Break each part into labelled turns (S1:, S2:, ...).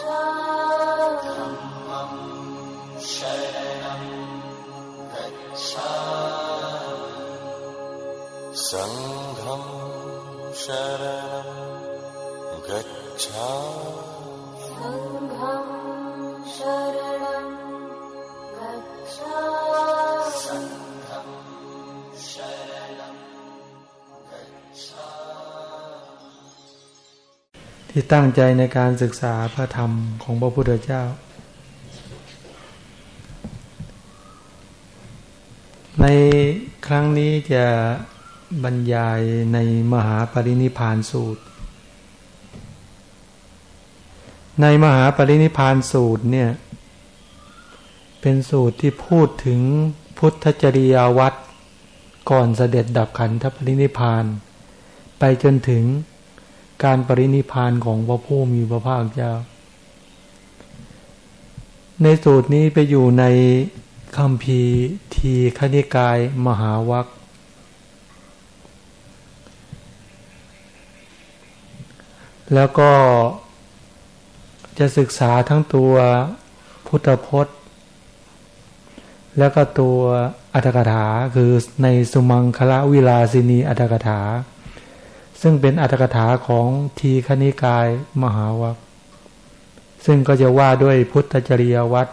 S1: सङ्घं शरणं गच्छामि।
S2: सङ्घं शरणं गच्छामि
S3: ที่ตั้งใจในการศึกษาพระธรรมของพระพุทธเจ้า ในครั้งนี้จะบรรยายในมหาปรินิพานสูตร ในมหาปรินิพานสูตรเนี่ยเป็นสูตรที่พูดถึงพุทธจริยาวัดก่อนเสด็จดับขันธปรินิพาน ไปจนถึง การปรินิพานของพระผู้มีพระภาคเจ้า ในสูตรนี้ไปอยู่ในคำพีร์ทีคณิกายมหาวัคแล้วก็จะศึกษาทั้งตัวพุทธพจน์ แล้วก็ตัวอัตถกถาคือในสุมังคละวิลาสินีอัตถกถา ซึ่งเป็นอัตถกถาของทีคณิกายมหาวัคซึ่งก็จะว่าด้วยพุทธจริยวัตร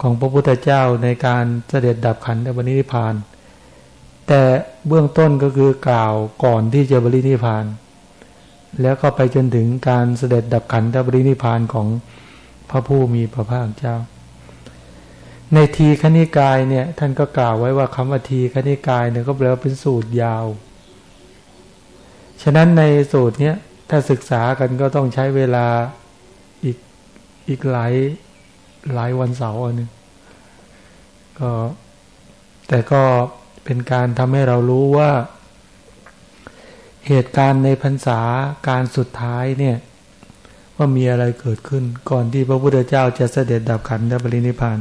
S3: ของพระพุทธเจ้าในการเสด็จดับขันธปรินิพพาน แต่เบื้องต้นก็คือกล่าวก่อนที่จะบรินิพพาน แล้วก็ไปจนถึงการเสด็จดับขันธปรินิพพานของพระผู้มีพระภาคเจ้า ในทีคณิกายเนี่ยท่านก็กล่าวไว้ว่าคำว่าทีคณิกายเนี่ยก็แปลว่าเป็นสูตรยาว ฉะนั้นในสูตรเนี้ยถ้าศึกษากันก็ต้องใช้เวลาอีกอีกหลายหลายวันเสาร์อันนึงก็แต่ก็เป็นการทำให้เรารู้ว่า เหตุการณ์ในพรรษาการสุดท้ายเนี่ย ว่ามีอะไรเกิดขึ้น ก่อนที่พระพุทธเจ้าจะเสด็จดับขันธปรินิพาน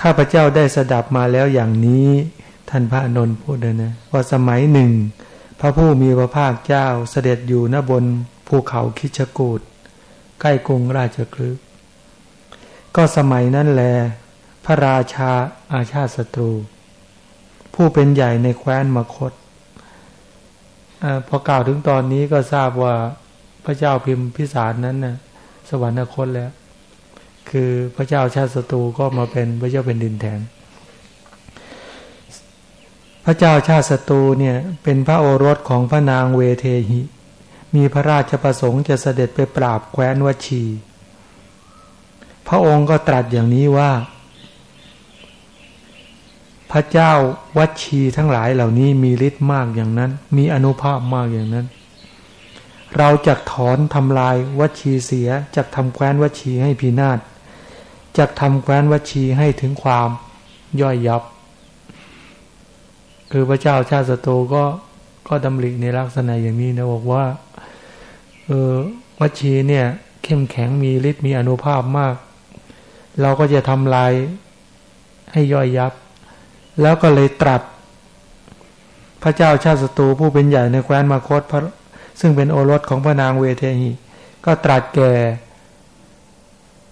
S3: ข้าพเจ้าได้สดับมาแล้วอย่างนี้ ท่านพระอนนท์พูดเลยนะว่าสมัยหนึ่ง พระผู้มีพระภาคเจ้าเสด็จอยู่ณบนภูเขาคิชกูดใกล้กรุงราชคลึกก็สมัยนั้นแล พระราชาอาชาติศัตรู ผู้เป็นใหญ่ในแคว้นมคตอพอกล่าวถึงตอนนี้ก็ทราบว่าพระเจ้าพิมพิสารนั้นนะ่ะสวรรคตแล้ว คือพระเจ้าชาติศัตรูก็มาเป็นพระเจ้าเป็นดินแทน พระเจ้าชาติศัตรูเนี่ยเป็นพระโอรสของพระนางเวเทหิ มีพระราชประสงค์จะเสด็จไปปราบแคว้นวชี พระองค์ก็ตรัสอย่างนี้ว่า พระเจ้าวัชีทั้งหลายเหล่านี้มีฤทธิ์มากอย่างนั้น มีอนุภาพมากอย่างนั้น เราจะถอนทำลายวัชีเสียจะทำแคว้นวชีให้พินาศจะทำแคว้นวชีให้ถึงความย่อยยับ คือพระเจ้าชาติศัตรูก็ก็ดำริในลักษณะอย่างนี้นะบอกว่า เออวัชีเนี่ย เข้มแข็งมีฤทธิ์มีอนุภาพมาก เราก็จะทำลายให้ย่อยยับ แล้วก็เลยตรัสพระเจ้าชาติศัตรูผู้เป็นใหญ่ในแคว้นมาคตพระซึ่งเป็นโอรสของพระนางเวเทหีก็ตรัสแก่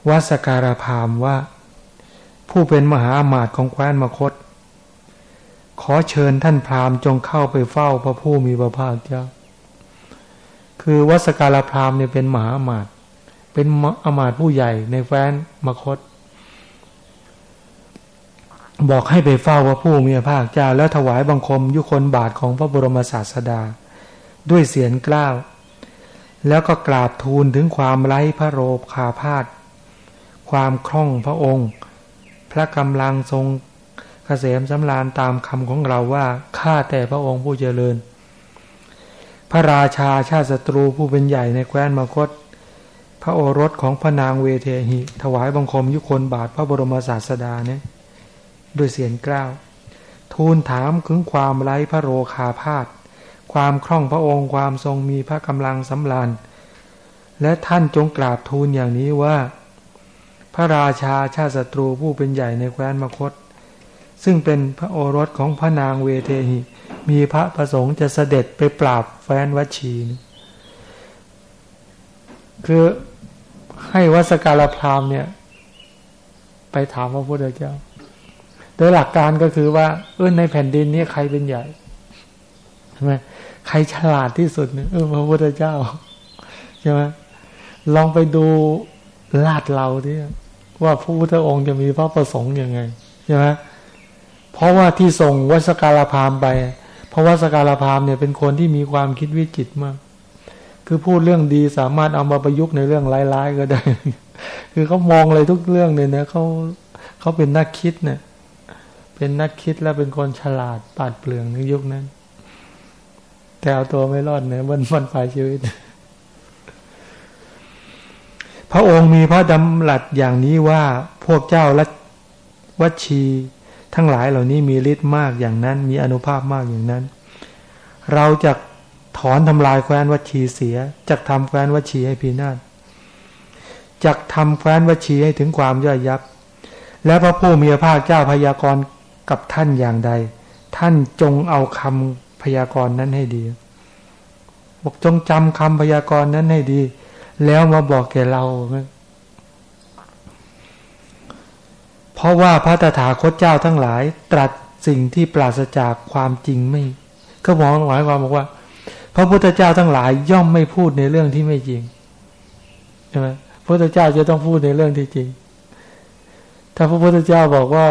S3: วัสการาพามว่า ผู้เป็นมหาอมาตย์ของแคว้นมคต ขอเชิญท่านพราหมณ์จงเข้าไปเฝ้าพระผู้มีพระภาคเจ้า คือวัสการพราหมณ์เนี่ยเป็นมหาอมาตย์เป็นอมาตย์ผู้ใหญ่ในแคว้นมคต บอกให้ไปเฝ้าพระผู้มีพระภาคเจ้า แล้วถวายบังคมยุคนบาทของพระบรมศาสดา ด้วยเสียงกล้าว แล้วก็กราบทูลถึงความไร้พระโรคคาพาธความคล่องพระองค์ พระกำลังทรง กษมสำราญตามคำของเราว่าข้าแต่พระองค์ผู้เจริญ พระราชาชาติศัตรูผู้เป็นใหญ่ในแคว้นมคต พระโอรสของพระนางเวเทหิ ถวายบังคมยุคนบาทพระบรมศาสดาเนี่ยด้วยเสียงกล้าว ทูลถามถึงความไร้พระโรคาพาธความคล่องพระองค์ความทรงมีพระกำลังสำราญและท่านจงกราบทูลอย่างนี้ว่า พระราชาชาติศัตรูผู้เป็นใหญ่ในแคว้นมคต ซึ่งเป็นพระโอรสของพระนางเวเทหิ มีพระประสงค์จะเสด็จไปปราบแฟนวัชีนคือให้วัสการพรามเนี่ย ไปถามพระพุทธเจ้า โดยหลักการก็คือว่า เออในแผ่นดินนี้ใครเป็นใหญ่ใช่ไหมใครฉลาดที่สุดเนี่ยเออพระพุทธเจ้าใช่ไหมลองไปดูลาดเราที่ว่าพระพุทธองค์จะมีพระประสงค์ยังไงใช่ไหม เพราะว่าที่ส่งวัสการพามไป เพราะวัสการพามเนี่ยเป็นคนที่มีความคิดวิจิตมาก คือพูดเรื่องดีสามารถเอามาประยุกต์ในเรื่องร้ายๆก็ได้ คือเขามองอะไรทุกเรื่องเลยนะเขาเขาเป็นนักคิดเนี่ยเป็นนักคิดและเป็นคนฉลาดปาดเปลืองในยุคนั้น แต่เอาตัวไม่รอดเนี่ยวันวันปลายชีวิต พระองค์มีพระดำรัสอย่างนี้ว่าพวกเจ้าและวัชี ทั้งหลายเหล่านี้มีฤทธิ์มากอย่างนั้น มีอนุภาพมากอย่างนั้น เราจะถอนทำลายแคว้นวัชีเสียจะทำแคว้นวัชีให้พีนาศจะทำแคว้นวัชีให้ถึงความย่อยยับ และพระผู้มีพระภาคเจ้าพยากรณ์กับท่านอย่างใด ท่านจงเอาคำพยากรณ์นั้นให้ดีบอกจงจำคำพยากรณ์นั้นให้ดี แล้วมาบอกแก่เรา เพราะว่าพระตถาคตเจ้าทั้งหลาย ตรัสสิ่งที่ปราศจากความจริงไม่ ก็มองหมายความบอกว่า พระพุทธเจ้าทั้งหลายย่อมไม่พูดในเรื่องที่ไม่จริงใช่ไหมพระพุทธเจ้าจะต้องพูดในเรื่องที่จริง ถ้าพระพุทธเจ้าบอกว่า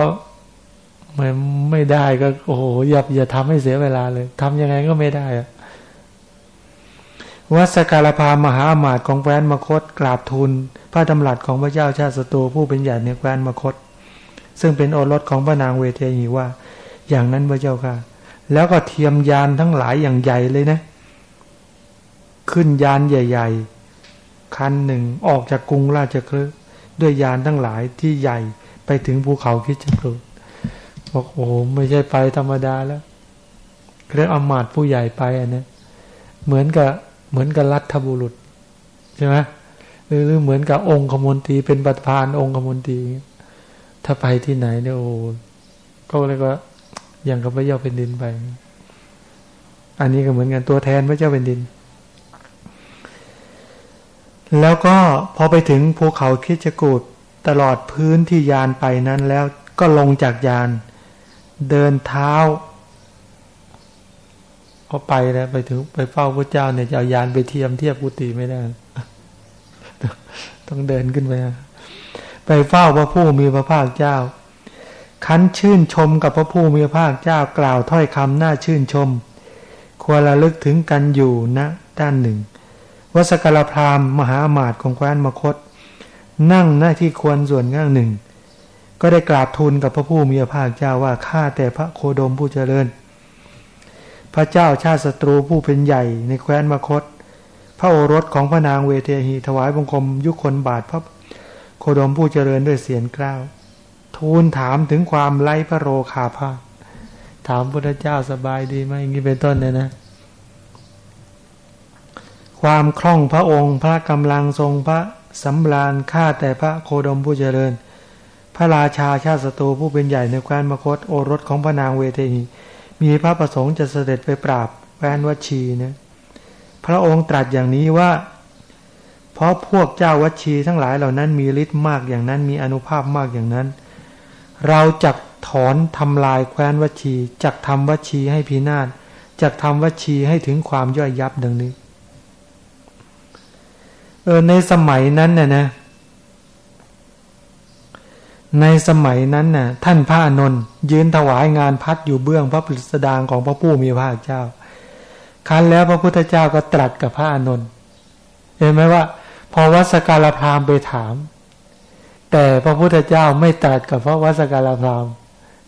S3: ไม่ไม่ได้ก็โอ้โหอย่าอย่าทำให้เสียเวลาเลยทำยังไงก็ไม่ได้อะวัสการพามหาอมาตย์ของแคว้นมคตกราบทูลพระดำรัสของพระเจ้าชาติสตูผู้เป็นใหญ่ในแคว้นมคต ซึ่งเป็นโอรสของพระนางเวเทหีว่า อย่างนั้นพระเจ้าค่ะ แล้วก็เทียมยานทั้งหลายอย่างใหญ่เลยนะ ขึ้นยานใหญ่ ๆ คันหนึ่งออกจากกรุงราชคฤห์ด้วยยานทั้งหลายที่ใหญ่ไปถึงภูเขาคิดจกรุบอกโอ้ไม่ใช่ไปธรรมดาแล้วเรียกอมาตผู้ใหญ่ไปอันนี้เหมือนกับเหมือนกับรัฐบุรุษใช่ไหมหรือเหมือนกับองค์ขมนตรีเป็นประธานองค์ขมนตรี ถ้าไปที่ไหนเนี่ยโอ้ก็เลยก็อย่างกับพระเจ้าเป็นดินไป อันนี้ก็เหมือนกันตัวแทนพระเจ้าเป็นดิน แล้วก็พอไปถึงภูเขาคิจกูดตลอดพื้นที่ยานไปนั้นแล้วก็ลงจากยาน เดินเท้าพอไปแล้วไปถึงไปเฝ้าพระเจ้าเนี่ยจะเอายานไปเทียมเทียบกุฏิไม่ได้ ต้องเดินขึ้นไป ไปเฝ้าพระผู้มีพระภาคเจ้า คันชื่นชมกับพระผู้มีพระภาคเจ้ากล่าวถ้อยคำน่าชื่นชม ควรระลึกถึงกันอยู่ณนะด้านหนึ่งวสกรพรามมหาอมาตย์ของแคว้นมคต นั่งหน้าที่ควรส่วนง่างหนึ่ง ก็ได้กราบทูลกับพระผู้มีพระภาคเจ้าว่าข้าแต่พระโคดมผู้เจริญ พระเจ้าชาติศัตรูผู้เป็นใหญ่ในแคว้นมคต พระโอรสของพระนางเวเทหีถวายบังคมยุคนบาทพระ โคดมผู้เจริญด้วยเสียงกล้าว ทูลถามถึงความไร้พระโรคาภาถามพระเจ้าสบายดีไหมอย่างนี้เป็นต้นเนี่ยนะ ความคล่องพระองค์พระกำลังทรงพระสำราญข้าแต่พระโคดมผู้เจริญ พระราชาชาติศัตรูผู้เป็นใหญ่ในแคว้นมคตโอรสของพระนางเวเทหีมีพระประสงค์จะเสด็จไปปราบแวนวชีเนี่ยพระองค์ตรัสอย่างนี้ว่า เพราะพวกเจ้าวัชีทั้งหลายเหล่านั้นมีฤทธิ์มากอย่างนั้นมีอนุภาพมากอย่างนั้น เราจักถอนทำลายแคว้นวัชีจักทำวัชีให้พินาศจักทำวัชีให้ถึงความย่อยยับดังนี้เออในสมัยนั้นน่ะนะ ในสมัยนั้นน่ะ ท่านพระอนนท์ยืนถวายงานพัดอยู่เบื้องพระปริสดางของพระผู้มีพระเจ้าคันแล้วพระพุทธเจ้าก็ตรัสกับพระอนนท์เห็นไหมว่า พอวัสการพรามไปถาม แต่พระพุทธเจ้าไม่ตรัสกับพระวัสการพราม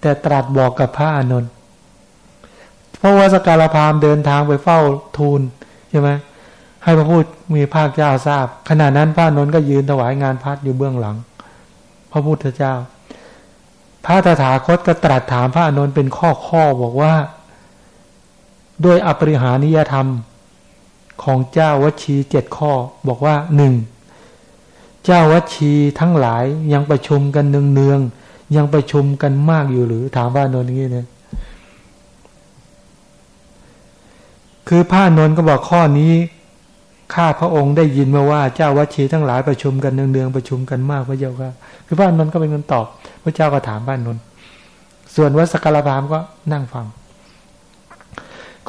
S3: แต่ตรัสบอกกับพระอนนท์พระวัสการพรามเดินทางไปเฝ้าทูลใช่ไหมให้พระพูดมีภาคเจ้าทราบ ขณะนั้นพระนนท์ก็ยืนถวายงานพัดอยู่เบื้องหลัง พระพุทธเจ้า พระตถาคตก็ตรัสถามพระนนท์เป็นข้อข้อบอกว่า ด้วยอปริหานิยธรรม ของเจ้าวชีเจ็ดข้อ บอกว่าหนึ่งเจ้าวชีทั้งหลายยังประชุมกันเนืองๆยังประชุมกันมากอยู่หรือถามพระนนท์อย่างนี้เนี่ยคือพระนนท์ก็บอกข้อนี้ข้าพระองค์ได้ยินมาว่าเจ้าวัชีทั้งหลายประชุมกันเนืองๆประชุมกันมากพระเจ้าค่ะคือพระนนท์ก็เป็นคนตอบ พระเจ้าก็ถามพระนนท์ส่วนวัสกลพามก็นั่งฟัง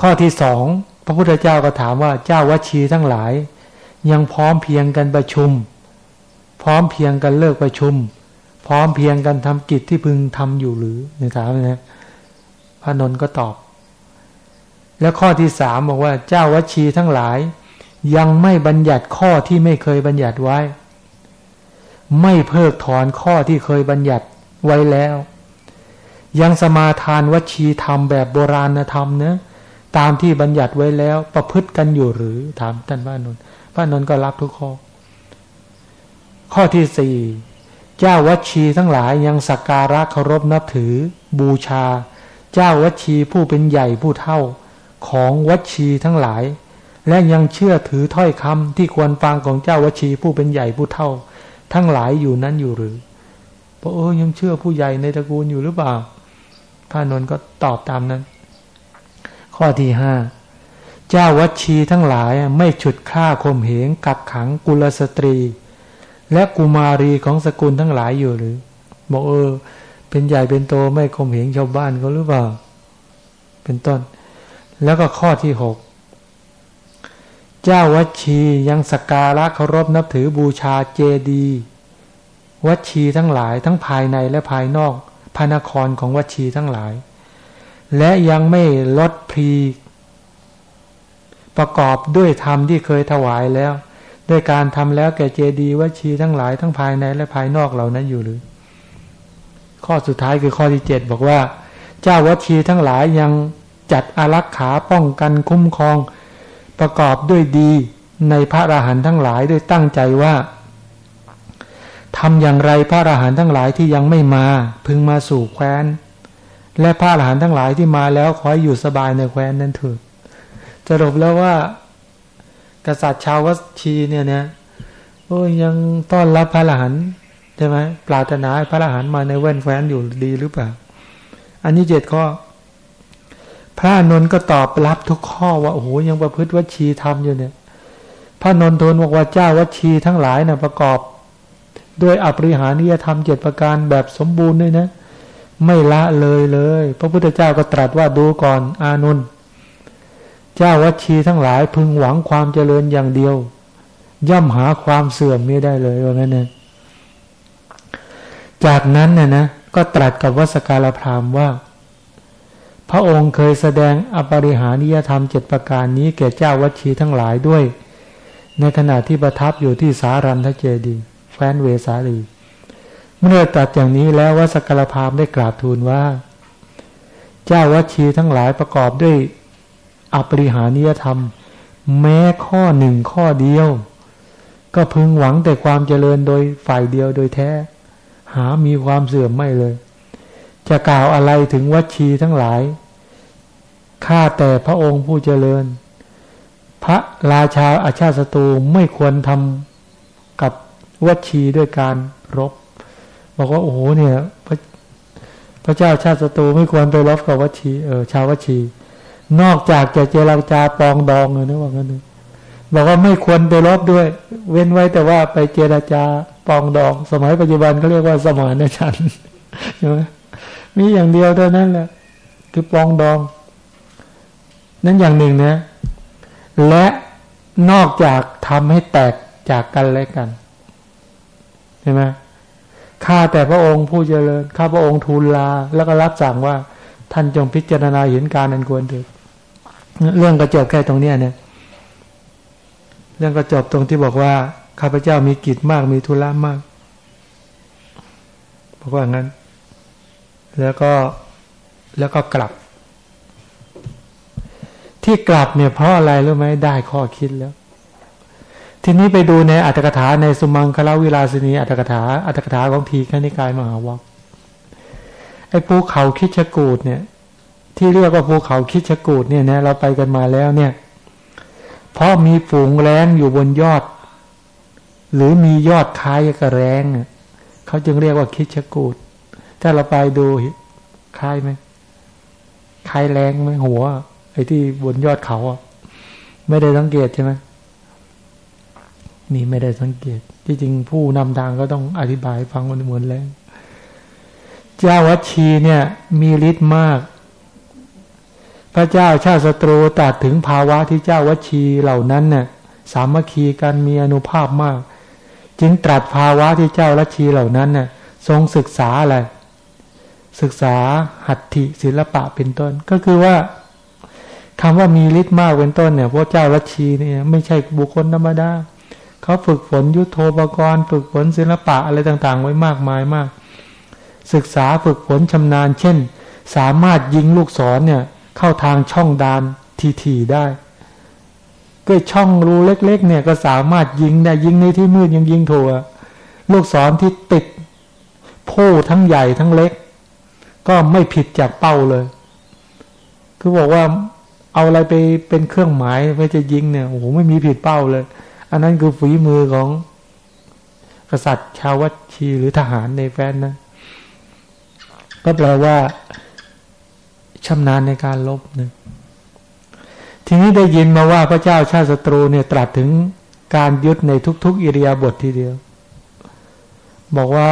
S3: ข้อที่สอง พระพุทธเจ้าก็ถามว่าเจ้าวัชีทั้งหลาย ยังพร้อมเพียงกันประชุม พร้อมเพียงกันเลิกประชุม พร้อมเพียงกันทำกิจที่พึงทำอยู่หรือในถามนะพระนนท์ก็ตอบ แล้วข้อที่สามบอกว่าเจ้าวัชีทั้งหลาย ยังไม่บัญญัติข้อที่ไม่เคยบัญญัติไว้ ไม่เพิกถอนข้อที่เคยบัญญัติไว้แล้ว ยังสมาทานวชีธรรมแบบโบราณธรรมเนะ ตามที่บัญญัติไว้แล้ว ประพฤติกันอยู่หรือถามท่านพระนนท์พระนนท์ก็รับทุกข้อ ข้อที่สี่เจ้าวัชีทั้งหลายยังสักการะเคารพนับถือ บูชา เจ้าวัชีผู้เป็นใหญ่ผู้เท่าของวัชีทั้งหลาย และยังเชื่อถือถ้อยคำที่ควรฟังของเจ้าวัชีผู้เป็นใหญ่ผู้เท่า ทั้งหลายอยู่นั้นอยู่หรือพระเออยังเชื่อผู้ใหญ่ในตระกูลอยู่หรือเปล่าพระนนท์ก็ตอบตามนั้น ข้อที่ห้าเจ้าวัชีทั้งหลายไม่ฉุดฆ่าข่มเหงกักขังกุลสตรี และกุมารีของสกุลทั้งหลายอยู่หรือบอกเออ เป็นใหญ่เป็นโตไม่ข่มเหงชาวบ้านเขาหรือเปล่า เป็นต้น แล้วก็ข้อที่หกเจ้าวัชียังสการะเคารพนับถือบูชาเจดีวัชีทั้งหลายทั้งภายในและภายนอกพระนครของวัชีทั้งหลาย และยังไม่ลดพรีประกอบด้วยธรรมที่เคยถวายแล้ว ด้วยการทำแล้วแก่เจดีวัชีทั้งหลายทั้งภายในและภายนอกเหล่านั้นอยู่หรือ ข้อสุดท้ายคือข้อที่เจ็ดบอกว่า เจ้าวัชีทั้งหลายยังจัดอารักขาป้องกันคุ้มครอง ประกอบด้วยดีในพระอรหันต์ทั้งหลายด้วยตั้งใจว่าทำอย่างไรพระอรหันต์ทั้งหลายที่ยังไม่มา พึงมาสู่แคว้น และพระอรหันต์ทั้งหลายที่มาแล้วขอให้อยู่สบายในแคว้นนั้นเถิดสรุปแล้วว่า กษัตริย์ชาววัชีเนี่ยเนี่ยโอ้ยังต้อนรับพระอรหันต์ใช่ไหมปรารถนาพระอรหันต์มาในแว่นแคว้นอยู่ดีหรือเปล่า อันนี้เจ็ดข้อ พระนนท์ก็ตอบรับทุกข้อว่าโอ้โหยังประพฤติวัชีทำอยู่เนี่ย พระนนทนบอกว่าเจ้าวัชีทั้งหลายนะ่ะประกอบ ด้วยอปริหานิยธรรมเจ็ดประการแบบสมบูรณ์ด้วยนะ ไม่ละเลยเลย พระพุทธเจ้าก็ตรัสว่าดูก่อนอานุนเจ้าวัชีทั้งหลายพึงหวังความเจริญอย่างเดียว ย่อมหาความเสื่อมไม่ได้เลยว่างั้นนะจากนั้นน่ยนะก็ตรัสกับวัสการพรามว่า พระองค์เคยแสดงอปริหานิยธรรมเจ็ดประการนี้แก่เจ้าวัชีทั้งหลายด้วย ในขณะที่ประทับอยู่ที่สารันทเจดีแฟนเวสาลี เมื่อตัดอย่างนี้แล้ววสกรพามได้กราบทูลว่า เจ้าวัชีทั้งหลายประกอบด้วยอปริหานิยธรรม แม้ข้อหนึ่งข้อเดียว ก็พึงหวังแต่ความเจริญโดยฝ่ายเดียวโดยแท้ หามีความเสื่อมไม่เลย จะกล่าวอะไรถึงวัชีทั้งหลายข้าแต่พระองค์ผู้เจริญ พระราชาอาชาติศัตรูไม่ควรทำกับวัชีด้วยการรบ บอกว่าโอ้โหเนี่ย พระพระเจ้าชาติศัตรูไม่ควรไปรบกับวัชีเออชาววัชี นอกจากจะเจรจาปองดองเลยนะว่างั้นบอกว่าไม่ควรไปรบด้วย เว้นไว้แต่ว่าไปเจรจาปองดอง สมัยปัจจุบันเขาเรียกว่าสมานฉันใช่ไหมมีอย่างเดียวเท่านั้นแหละคือปองดอง นั้นอย่างหนึ่งนะ และนอกจากทำให้แตกจากกันและกันใช่ไหม ข้าแต่พระองค์ผู้เจริญ ข้าพระองค์ทูลลา แล้วก็รับสั่งว่าท่านจงพิจารณาเห็นการอันควรเถิดเรื่องก็จบแค่ตรงเนี้ยเนี่ย เรื่องก็จบตรงที่บอกว่า ข้าพเจ้ามีกิจมากมีธุระมาก บอกว่างั้น แล้วก็แล้วก็กลับ ที่กลับเนี่ยเพราะอะไรรู้ไหมได้ข้อคิดแล้ว ทีนี้ไปดูในอัตถกถาในสุมังคลาวิลาสินีอัตถกถาอัตถกถาของทีฆนิกายมหาวัคไอ้ภูเขาคิชกูดเนี่ย ที่เรียกว่าภูเขาคิชกูดเนี่ยนะเราไปกันมาแล้วเนี่ย เพราะมีฝูงแรงอยู่บนยอด หรือมียอดคล้ายกับแรงเขาจึงเรียกว่าคิชกูดถ้าเราไปดูคล้ายไหมคล้ายแรงไหมหัว ไอ้ที่บนยอดเขาอะไม่ได้สังเกตใช่ไหม นี่ไม่ได้สังเกต ที่จริงผู้นำทางก็ต้องอธิบายฟังมันเหมือนแรงเจ้าวัชีเนี่ย มีฤทธิ์มาก พระเจ้าชาติศัตรูตัดถึงภาวะที่เจ้าวัชีเหล่านั้นเนี่ยสามัคคีกันมีอนุภาพมาก จึงตรัสภาวะที่เจ้าวัชีเหล่านั้นเนี่ยทรงศึกษาอะไรศึกษาหัตถิศิลปะเป็นต้น ก็คือว่าคำว่ามีฤทธิ์มากเป็นต้นเนี่ยพระเจ้าวัชีเนี่ยไม่ใช่บุคคลธรรมดา เขาฝึกฝนยุทโธปกรณ์ ฝึกฝนศิลปะอะไรต่างๆ ไว้มากมายมาก ศึกษาฝึกฝนชำนาญ เช่น สามารถยิงลูกศรเนี่ยเข้าทางช่องดานทีๆได้ก็ช่องรูเล็ก ๆ เนี่ยก็สามารถยิงได้ยิงในที่มืดยังยิงถูกลูกศรที่ติดผู้ทั้งใหญ่ทั้งเล็ก ก็ไม่ผิดจากเป้าเลย คือบอกว่าเอาอะไรไปเป็นเครื่องหมายเพื่อจะยิงเนี่ยโอ้โหไม่มีผิดเป้าเลย อันนั้นคือฝีมือของกษัตริย์ชาววัชีหรือทหารในแฟนนะ ก็แปลว่าชำนาญในการลบหนึ่งทีนี้ได้ยินมาว่าพระเจ้าชาติศัตรูเนี่ยตรัสถึงการยึดในทุก ๆ อิริยาบถททีเดียว บอกว่า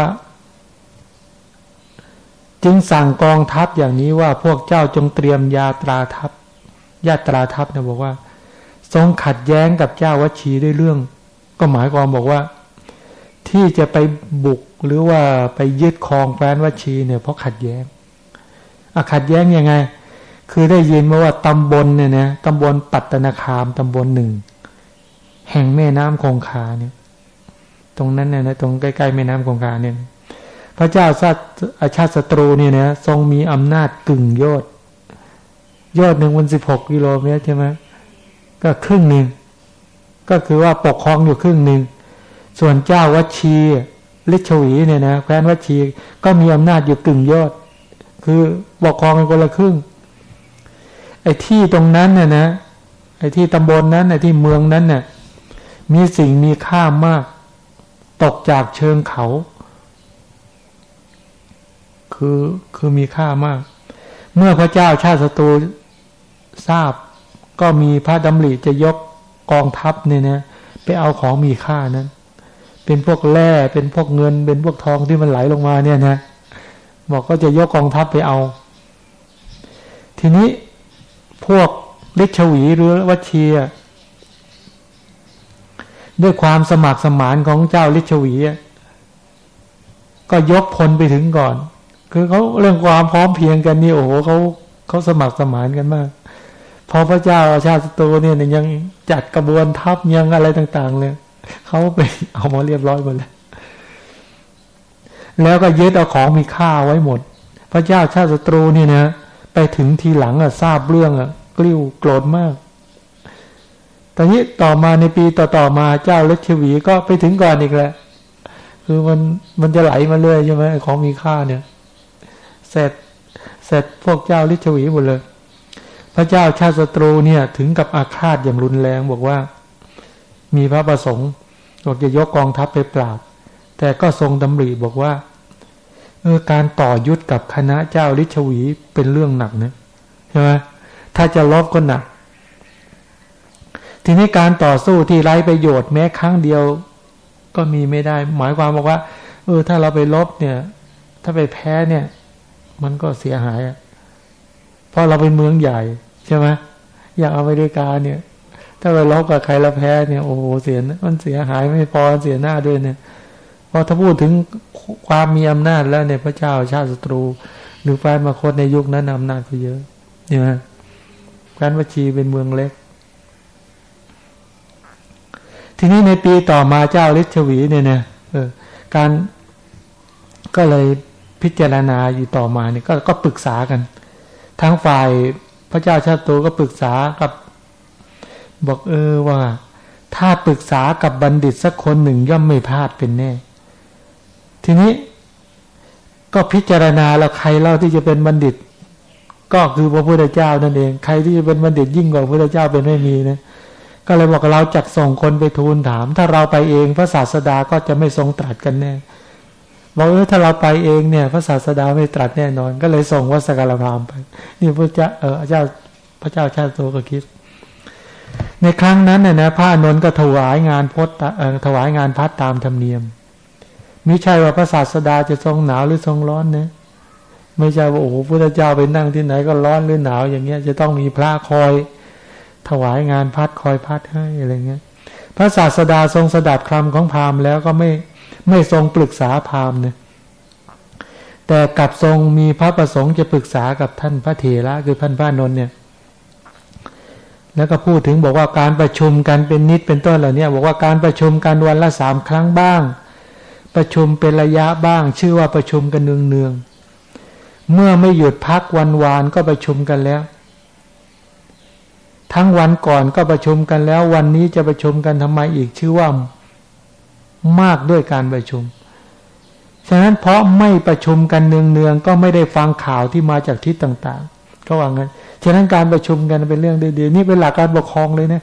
S3: จึงสั่งกองทัพอย่างนี้ว่าพวกเจ้าจงเตรียมยาตราทัพยาตราทัพเนี่ยบอกว่า ทรงขัดแย้งกับเจ้าวัชีด้วยเรื่อง ก็หมายความบอกว่า ที่จะไปบุกหรือว่าไปยึดครองแฟนวัชีเนี่ยเพราะขัดแย้งอะขัดแย้งยังไง คือได้ยินมาว่าตำบลเนี่ยนะตำบลปัตตนาคามตำบลหนึ่งแห่งแม่น้ำคงคาเนี่ย ตรงนั้นเนี่ยนะตรงใกล้ๆแม่น้ำคงคาเนี่ย พระเจ้าชาติอาชาติศัตรูเนี่ยนะทรงมีอำนาจกึ่งยอดยอดหนึ่งวันสิบหกกิโลเมตรใช่ไหม ก็ครึ่งหนึ่งก็คือว่าปกครองอยู่ครึ่งหนึ่งส่วนเจ้าวัชีลิชวีเนี่ยนะแคว้นวัชีก็มีอำนาจอยู่กึ่งยอด คือบอกครองกันคนละครึ่ง ไอ้ที่ตรงนั้นเนี่ยนะไอ้ที่ตำบลนนั้นไอ้ที่เมืองนั้นเนี่ยมีสิ่งมีค่ามาก ตกจากเชิงเขา คือคือมีค่ามาก เมื่อพระเจ้าชาติศัตรูทราบ ก็มีพระดำริจะยกกองทัพเนี่ยนะไปเอาของมีค่านั้น เป็นพวกแร่เป็นพวกเงิน เป็นพวกทองที่มันไหลลงมาเนี่ยนะบอกก็จะยกกองทัพไปเอา ทีนี้พวกฤชวีหรือวัชีด้วยความสมัครสมานของเจ้าฤชวีก็ยกพลไปถึงก่อน คือเขาเรื่องความพร้อมเพียงกันนี่โอ้โหเขาเขาสมัครสมานกันมาก พอพระเจ้าชาติตัวเนี่ยยังจัดกระบวนทัพยังอะไรต่าง ๆเลยเขาไปเอามาเรียบร้อยหมดแล้วแล้วก็ยึดเอาของมีค่าไว้หมด พระเจ้าชาติตรูนี่นะไปถึงทีหลังอะทราบเรื่องอะกลิ้วโกรธมากตอนนี้ต่อมาในปีต่อๆมาเจ้าฤชวีก็ไปถึงก่อนอีกแหละ คือมันมันจะไหลมาเรื่อยใช่ไหมของมีค่าเนี่ย เสร็จเสร็จพวกเจ้าฤชวีหมดเลย พระเจ้าชาติศัตรูเนี่ยถึงกับอาฆาตอย่างรุนแรงบอกว่า มีพระประสงค์บอกจะยกกองทัพไปปราบ แต่ก็ทรงดำริบอกว่าเออการต่อยุทธกับคณะเจ้าลิชวีเป็นเรื่องหนักนะใช่ไหมถ้าจะลบก็หนัก ทีนี้การต่อสู้ที่ไร้ประโยชน์แม้ครั้งเดียว ก็มีไม่ได้ หมายความบอกว่า เออ ถ้าเราไปลบเนี่ย ถ้าไปแพ้เนี่ย มันก็เสียหาย เพราะเราเป็นเมืองใหญ่ใช่ไหมอย่างอเมริกาเนี่ย ถ้าไปลบกับใครแล้วแพ้เนี่ยโอ้โหเสียมันเสียหายไม่พอเสียหน้าด้วยเนี่ยพอถ้าพูดถึงความมีอำนาจแล้วเนี่ยพระเจ้าชาติศัตรู หรือแฟนมาคตในยุคนั้นอำนาจก็เยอะเนี่ยการวชีเป็นเมืองเล็ก ทีนี้ในปีต่อมาเจ้าฤทธวีเนี่ยนะเออการก็เลยพิจารณาอยู่ต่อมาเนี่ยก็ก็ปรึกษากัน ทั้งฝ่ายพระเจ้าชาติตัวก็ปรึกษากับ บอกเออว่า ถ้าปรึกษากับบัณฑิตสักคนหนึ่งย่อมไม่พลาดเป็นแน่ ทีนี้ก็พิจารณาแล้วใครเล่าที่จะเป็นบัณฑิต ก็คือพระพุทธเจ้านั่นเอง ใครที่จะเป็นบัณฑิตยิ่งกว่าพระพุทธเจ้าเป็นไม่มีนะก็เลยบอกเราจักส่งคนไปทูลถาม ถ้าเราไปเองพระศาสดาก็จะไม่ทรงตรัสกันแน่ บอกเออถ้าเราไปเองเนี่ย พระศาสดาไม่ตรัสแน่นอน ก็เลยส่งวัสกรพรามไป นี่พระเจ้าเออเจ้าพระเจ้าชาติโตก็คิด ในครั้งนั้นเนี่ยนะพระนนท์ก็ถวายงานพจน์ถวายงานพัดตามธรรมเนียมมิใช่ว่าพระศาสดาจะทรงหนาวหรือทรงร้อนนะไม่ใช่ว่าโอ้โหพระเจ้าไปนั่งที่ไหนก็ร้อนหรือหนาวอย่างเงี้ย จะต้องมีพระคอย ถวายงานพัดคอยพัดให้อะไรเงี้ยพระศาสดาทรงสดับคำของพราหมณ์แล้วก็ไม่ ไม่ทรงปรึกษาพราหมณ์เนี่ยแต่กลับทรงมีพระประสงค์จะปรึกษากับท่านพระเถระคือท่านพระนนท์เนี่ย แล้วก็พูดถึงบอกว่าการประชุมกันเป็นนิดเป็นต้นเหล่านี้บอกว่าการประชุมกันวันละสามครั้งบ้าง ประชุมเป็นระยะบ้าง ชื่อว่าประชุมกันเนืองเนืองเมื่อไม่หยุดพักวันวานก็ประชุมกันแล้ว ทั้งวันก่อนก็ประชุมกันแล้ว วันนี้จะประชุมกันทำไมอีกชื่อว่า มากด้วยการประชุม ฉะนั้นเพราะไม่ประชุมกันเนืองๆก็ไม่ได้ฟังข่าวที่มาจากทิศต่างๆ ก็ว่างั้น ฉะนั้นการประชุมกันเป็นเรื่องดีๆนี่เป็นหลักการปกครองเลยนะ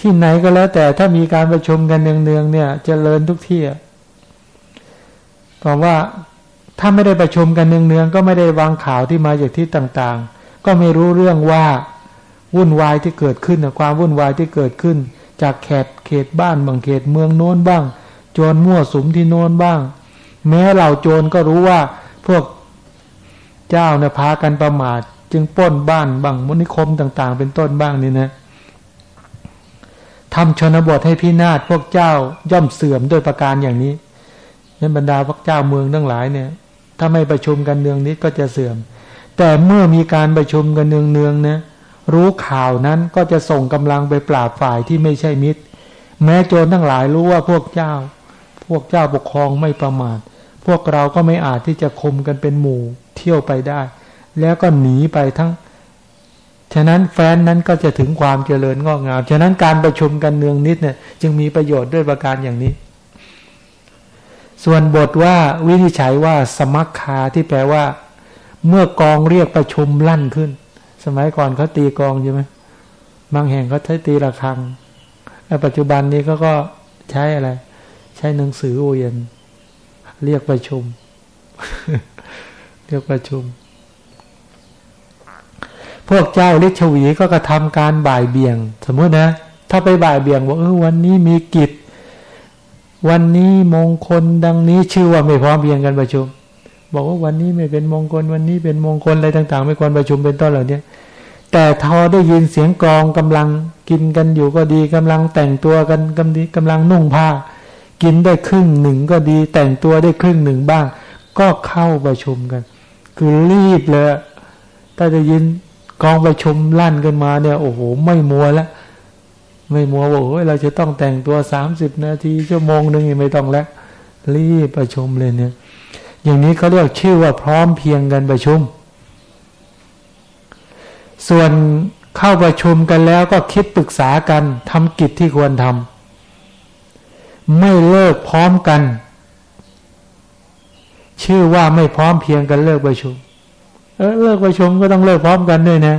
S3: ที่ไหนก็แล้ว แต่ถ้ามีการประชุมกันเนืองๆเนี่ยจเจริญทุกที่เพราะว่าถ้าไม่ได้ประชุมกันเนืองๆก็ไม่ได้วางข่าวที่มาจากที่ต่างๆ ก็ไม่รู้เรื่องว่าวุ่นวายที่เกิดขึ้นความวุ่นวายที่เกิดขึ้น จากแขกเขตบ้านบางเขตเมืองโน้นบ้าง โจรมั่วสุมที่โน้นบ้าง แม้เราโจรก็รู้ว่าพวกเจ้าเนี่ยพากันประมาท จึงป้นบ้านบางมนิคมต่าง ๆ เป็นต้นบ้างนี่นะทำชนบทให้พินาศพวกเจ้าย่อมเสื่อมด้วยประการอย่างนี้นันบรรดาพวกเจ้าเมืองทั้งหลายเนี่ย ถ้าไม่ประชุมกันเนืองนี้ก็จะเสื่อม แต่เมื่อมีการประชุมกันเนืองเนืองนะ รู้ข่าวนั้นก็จะส่งกำลังไปปราบฝ่ายที่ไม่ใช่มิตร แม้โจรทั้งหลายรู้ว่าพวกเจ้า พวกเจ้าปกครองไม่ประมาท พวกเราก็ไม่อาจที่จะคมกันเป็นหมู่เที่ยวไปได้ แล้วก็หนีไปทั้ง ฉะนั้นแฟนนั้นก็จะถึงความเจริญงอกงาม ฉะนั้นการประชุมกันเนืองนิดเนี่ยจึงมีประโยชน์ด้วยประการอย่างนี้ ส่วนบทว่าวินิจฉัยว่าสมัคคาที่แปลว่า เมื่อกองเรียกประชุมลั่นขึ้น สมัยก่อนเขาตีกองใช่ไหมบางแห่งเขาใช้ตีระฆังแต่ปัจจุบันนี้ก็ก็ใช้อะไร ใช้หนังสือโอเย็นเรียกประชุม เรียกประชุม พวกเจ้าฤชวีก็กระทำการบ่ายเบี่ยง สมมตินะ ถ้าไปบ่ายเบี่ยงบอกเออวันนี้มีกิจ วันนี้มงคลดังนี้ชื่อว่าไม่พร้อมเพียงกันประชุม บอกว่าวันนี้ไม่เป็นมงคลวันนี้เป็นมงคลอะไรต่าง ๆ ไม่ควรประชุมเป็นต้นเหล่านี้แต่ทอได้ยินเสียงกรองกำลังกินกันอยู่ก็ดีกำลังแต่งตัวกันกำดีกำลังนุ่งผ้า กินได้ครึ่งหนึ่งก็ดี แต่งตัวได้ครึ่งหนึ่งบ้าง ก็เข้าประชุมกัน คือรีบเลยถ้าจะยินกองประชุมลั่นกันมาเนี่ยโอ้โหไม่มัวแล้วไม่มัวว่าโอ้ยเราจะต้องแต่งตัวสามสิบนาทีชั่วโมงหนึ่งไม่ต้องแล้วรีบประชุมเลยเนี่ย อย่างนี้เขาเรียกชื่อว่าพร้อมเพียงกันประชุม ส่วนเข้าประชุมกันแล้วก็คิดปรึกษากันทำกิจที่ควรทำไม่เลิกพร้อมกัน ชื่อว่าไม่พร้อมเพียงกันเลิกประชุมเออเลิกประชุมก็ต้องเลิกพร้อมกันด้วยนะ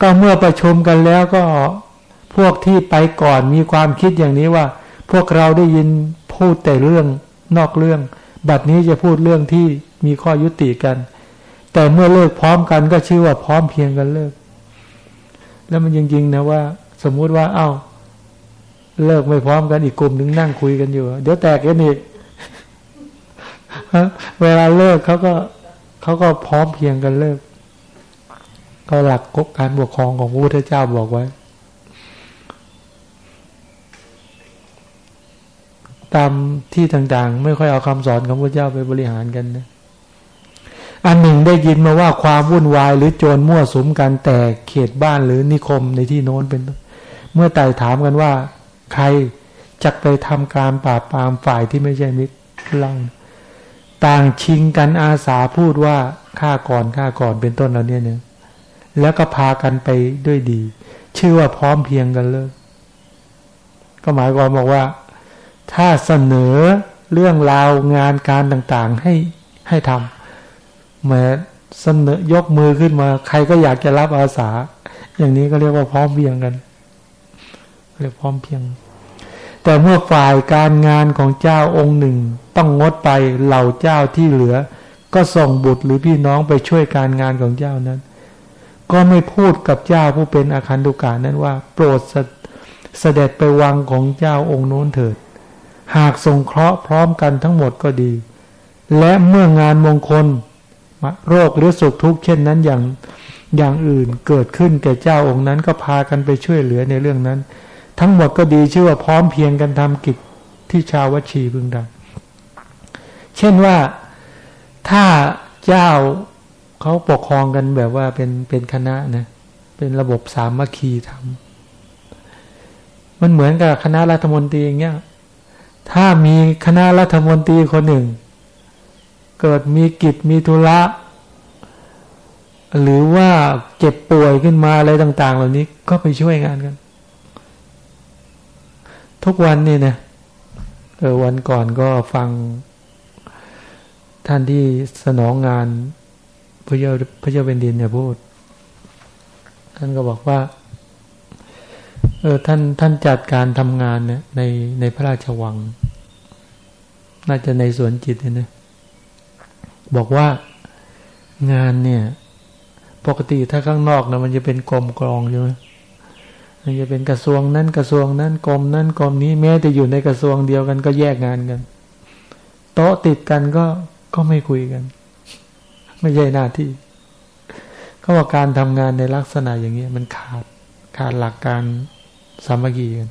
S3: ก็เมื่อประชุมกันแล้วก็พวกที่ไปก่อนมีความคิดอย่างนี้ว่า พวกเราได้ยินพูดแต่เรื่องนอกเรื่อง บัดนี้จะพูดเรื่องที่มีข้อยุติกัน แต่เมื่อเลิกพร้อมกันก็ชื่อว่าพร้อมเพียงกันเลิก แล้วมันจริงๆนะว่า สมมุติว่า เอา้า เลิกไม่พร้อมกันอีกกลุ่มหนึ่งนั่งคุยกันอยู่ เดี๋ยวแตกกันอีกเวลาเลิกเขาก็เขาก็พร้อมเพียงกันเลิก ก็หลักการปกครองของพระพุทธเจ้าบอกไว้ ตามที่ต่างๆ ไม่ค่อยเอาคำสอนของพระเจ้าไปบริหารกันนะอันหนึ่งได้ยินมาว่าความวุ่นวายหรือโจรมั่วสุมกันแต่เขตบ้านหรือนิคมในที่โน้นเป็น เมื่อไต่ถามกันว่า ใครจะไปทำการปราบปรามฝ่ายที่ไม่ใช่มิตรลังต่างชิงกันอาสาพูดว่าฆ่าก่อนฆ่าก่อนเป็นต้นเราเนี่ยเนี่ยแล้วก็พากันไปด้วยดี ชื่อว่าพร้อมเพียงกันเลยก็หมายความบอกว่า ถ้าเสนอเรื่องราวงานการต่างๆให้ให้ทำเมือเสนอยกมือขึ้นมา ใครก็อยากจะรับอาสา อย่างนี้ก็เรียกว่าพร้อมเพียงกัน เรียกพร้อมเพียง แต่เมื่อฝ่ายการงานของเจ้าองค์หนึ่ง ต้องงดไปเหล่าเจ้าที่เหลือ ก็ส่งบุตรหรือพี่น้องไปช่วยการงานของเจ้านั้น ก็ไม่พูดกับเจ้าผู้เป็นอาคันตุกานั้นว่า โปรดเสเสด็จไปวังของเจ้าองค์โน้นเถิด หากสงเคราะห์พร้อมกันทั้งหมดก็ดี และเมื่องานมงคล โรคหรือสุขทุกข์เช่นนั้นอย่างอย่างอื่นเกิดขึ้นแก่เจ้าองค์นั้นก็พากันไปช่วยเหลือในเรื่องนั้น ทั้งหมดก็ดีชื่อว่าพร้อมเพียงกันทำกิจที่ชาววชีพึงทำเช่นว่าถ้าเจ้าเขาปกครองกันแบบว่าเป็นเป็นคณะนะเป็นระบบสามัคคีทำมันเหมือนกับคณะรัฐมนตรีอย่างเงี้ย ถ้ามีคณะรัฐมนตรีคนหนึ่ง เกิดมีกิจมีธุระหรือว่าเจ็บป่วยขึ้นมาอะไรต่าง ๆ เหล่านี้ก็ไปช่วยงานกัน ทุกวันนี่นะเออวันก่อนก็ฟัง ท่านที่สนองงานพระเจ้าพระเจ้าเป็นดินเนี่ยพูด ท่านก็บอกว่า เออท่านท่านจัดการทำงานเนี่ยในในพระราชวัง น่าจะในสวนจิตเนี่ยบอกว่างานเนี่ย ปกติถ้าข้างนอกนะมันจะเป็นกรมกรองใช่ไหมมันจะเป็นกระทรวงนั้นกระทรวงนั้นกรมนั้นกรมนี้แม้จะอยู่ในกระทรวงเดียวกันก็แยกงานกัน โต๊ะติดกันก็ก็ไม่คุยกัน ไม่ใช่หน้าที่เขาบอกการทำงานในลักษณะอย่างนี้มันขาดขาดหลักการ สามัคคีกัน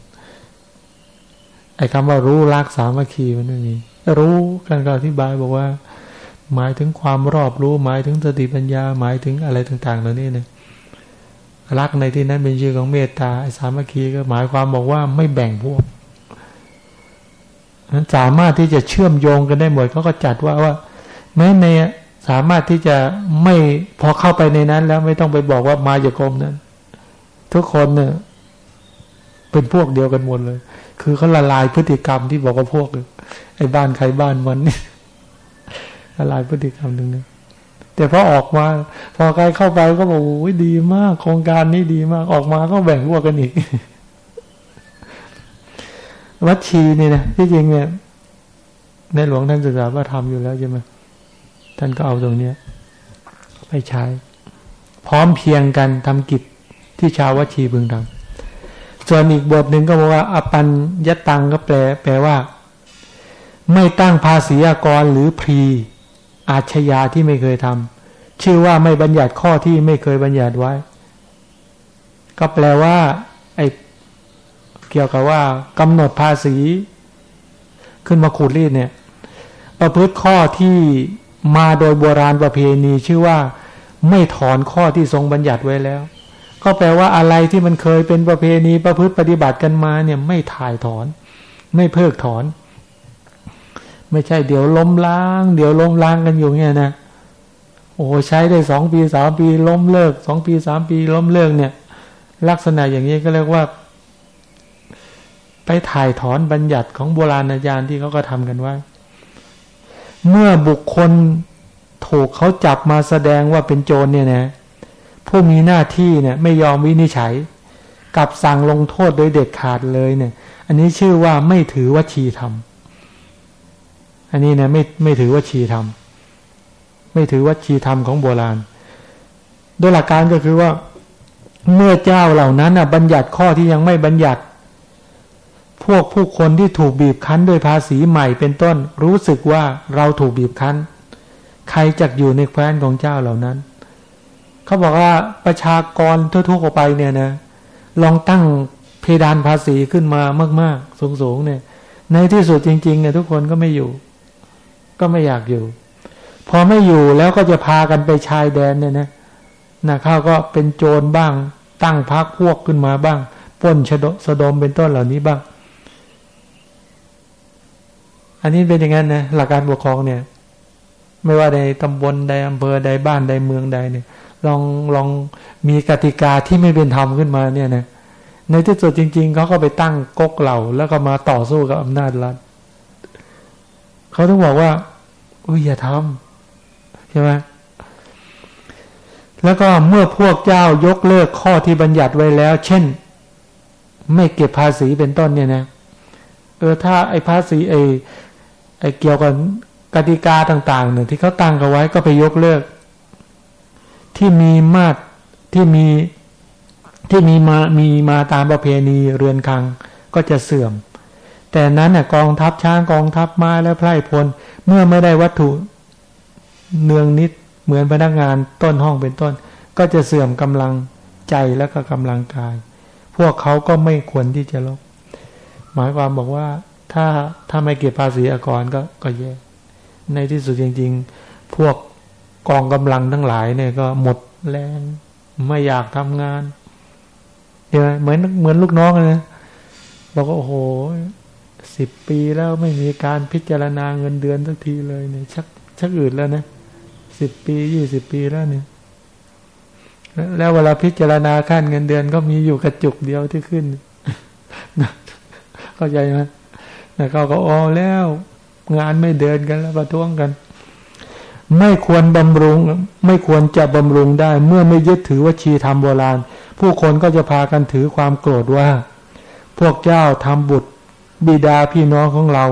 S3: ไอ้คำว่ารู้รักสามัคคีมันไม่มีรู้กันก็อธิบายบอกว่า หมายถึงความรอบรู้ หมายถึงสติปัญญา หมายถึงอะไรต่าง ๆ เหล่านี้เนี่ยรักในที่นั้นเป็นชื่อของเมตตาสามัคคีก็หมายความบอกว่าไม่แบ่งพวกนั้นสามารถที่จะเชื่อมโยงกันได้หมดเขาก็จัดว่าว่า แม้ในสามารถที่จะไม่พอเข้าไปในนั้นแล้วไม่ต้องไปบอกว่ามาจากกรมนั้น ทุกคนเนี่ย เป็นพวกเดียวกันหมดเลย คือเขาละลายพฤติกรรมที่บอกว่าพวกไอ้บ้านใครบ้านมันนี่ละลายพฤติกรรมหนึ่งนึงแต่พอออกมา พอใครเข้าไปก็บอกโอ้ยดีมาก โครงการนี้ดีมาก ออกมาก็แบ่งพวกกันอีกวัดชีนี่นะที่จริงเนี่ย ในหลวงท่านศึกษาว่าทำอยู่แล้วใช่ไหมท่านก็เอาตรงเนี้ยไปใช้ พร้อมเพียงกันทำกิจที่ชาววัดชีพึงทำ ส่วนอีกบทหนึ่งก็บอกว่าอปัญญตังก็แปล แปลว่า ไม่ตั้งภาษีอากรหรือพรีอาชญาที่ไม่เคยทำชื่อว่าไม่บัญญัติข้อที่ไม่เคยบัญญัติไว้ ก็แปลว่าไอเกี่ยวกับว่ากำหนดภาษี ขึ้นมาขูดรีดเนี่ย ประพฤติข้อที่มาโดยโบราณประเพณี ชื่อว่า ไม่ถอนข้อที่ทรงบัญญัติไว้แล้ว ก็แปลว่าอะไรที่มันเคยเป็นประเพณีประพฤติปฏิบัติกันมาเนี่ยไม่ถ่ายถอน ไม่เพิกถอน ไม่ใช่เดี๋ยวล้มล้าง เดี๋ยวล้มล้างกันอยู่เงี้ยนะโอ้ใช้ได้สองปีสามปีล้มเลิกสองปีสามปีล้มเลิกเนี่ย ลักษณะอย่างนี้ก็เรียกว่า ไปถ่ายถอนบัญญัติของโบราณอาจารย์ที่เขาก็ทำกันไว้เมื่อบุคคลถูกเขาจับมาแสดงว่าเป็นโจรเนี่ยนะ ผู้มีหน้าที่เนี่ยไม่ยอมวินิจฉัยกับสั่งลงโทษโดยเด็ดขาดเลยเนี่ย อันนี้ชื่อว่าไม่ถือว่าชีทำอันนี้เนี่ยไม่ไม่ถือว่าชีธรรม ไม่ถือว่าชีธรรมของโบราณ โดยหลักการก็คือว่า เมื่อเจ้าเหล่านั้นบัญญัติข้อที่ยังไม่บัญญัติ พวกผู้คนที่ถูกบีบคั้นด้วยภาษีใหม่เป็นต้น รู้สึกว่าเราถูกบีบคั้น ใครจักอยู่ในแคว้นของเจ้าเหล่านั้น เขาบอกว่าประชากรทั่วๆไปเนี่ยนะลองตั้งเพดานภาษีขึ้นมามาก ๆ สูงๆเนี่ย ในที่สุดจริง ๆ เนี่ย ทุกคนก็ไม่อยู่ ก็ไม่อยากอยู่ พอไม่อยู่แล้วก็จะพากันไปชายแดนเนี่ยนะนะข้าก็เป็นโจรบ้าง ตั้งพักพวกขึ้นมาบ้างป้นชดสะดมเป็นต้นเหล่านี้บ้าง อันนี้เป็นอย่างนั้นนะหลักการปกครองเนี่ย ไม่ว่าในตำบลใดอำเภอใดบ้านใดเมืองใดเนี่ย ลองลองมีกติกาที่ไม่เป็นธรรมขึ้นมาเนี่ยนะในที่สุดจริง ๆเขาก็ไปตั้งก๊กเหล่า แล้วก็มาต่อสู้กับอำนาจรัฐเขาต้องบอกว่าอุ้ยอย่าทำใช่ไหมแล้วก็เมื่อพวกเจ้ายกเลิกข้อที่บัญญัติไว้แล้ว เช่น ไม่เก็บภาษีเป็นต้นเนี่ยนะเออถ้าไอ้ภาษีไอ้ไอ้เกี่ยวกับกติกาต่าง ๆ เนี่ยที่เขาตั้งกันไว้ก็ไปยกเลิก ที่มีมาตรที่มีที่มีมามีมาตามประเพณีเรือนคังก็จะเสื่อม แต่นั้นน่ะกองทัพช้างกองทัพม้าและไพร่พลเมื่อไม่ได้วัตถุเนืองนิดเหมือนพนักงานต้นห้องเป็นต้น ก็จะเสื่อมกำลังใจและก็กำลังกาย พวกเขาก็ไม่ควรที่จะลบหมายความบอกว่าถ้าถ้าไม่เก็บภาษีอากรก็ก็แย่ในที่สุดจริง ๆ พวก กองกำลังทั้งหลายเนี่ยก็หมดแรงไม่อยากทำงานเห็นไหมเหมือนเหมือนลูกน้องเลยนะบอกว่าโอ้โหสิบปีแล้วไม่มีการพิจารณาเงินเดือนสักทีเลยเนี่ย ชักชักอื่นแล้วนะสิบปียี่สิบปีแล้วเนี่ย แล้วเวลาพิจารณาขั้นเงินเดือนก็มีอยู่กระจุกเดียวที่ขึ้นเข้าใจไหมแต่เขาก็อ๋อแล้ว งานไม่เดินกันแล้วประท้วงกัน ไม่ควรบำรุง ไม่ควรจะบำรุงได้ เมื่อไม่ยึดถือว่าชีทำโบราณ ผู้คนก็จะพากันถือความโกรธว่า พวกเจ้าทำบุตร บิดาพี่น้องของเรา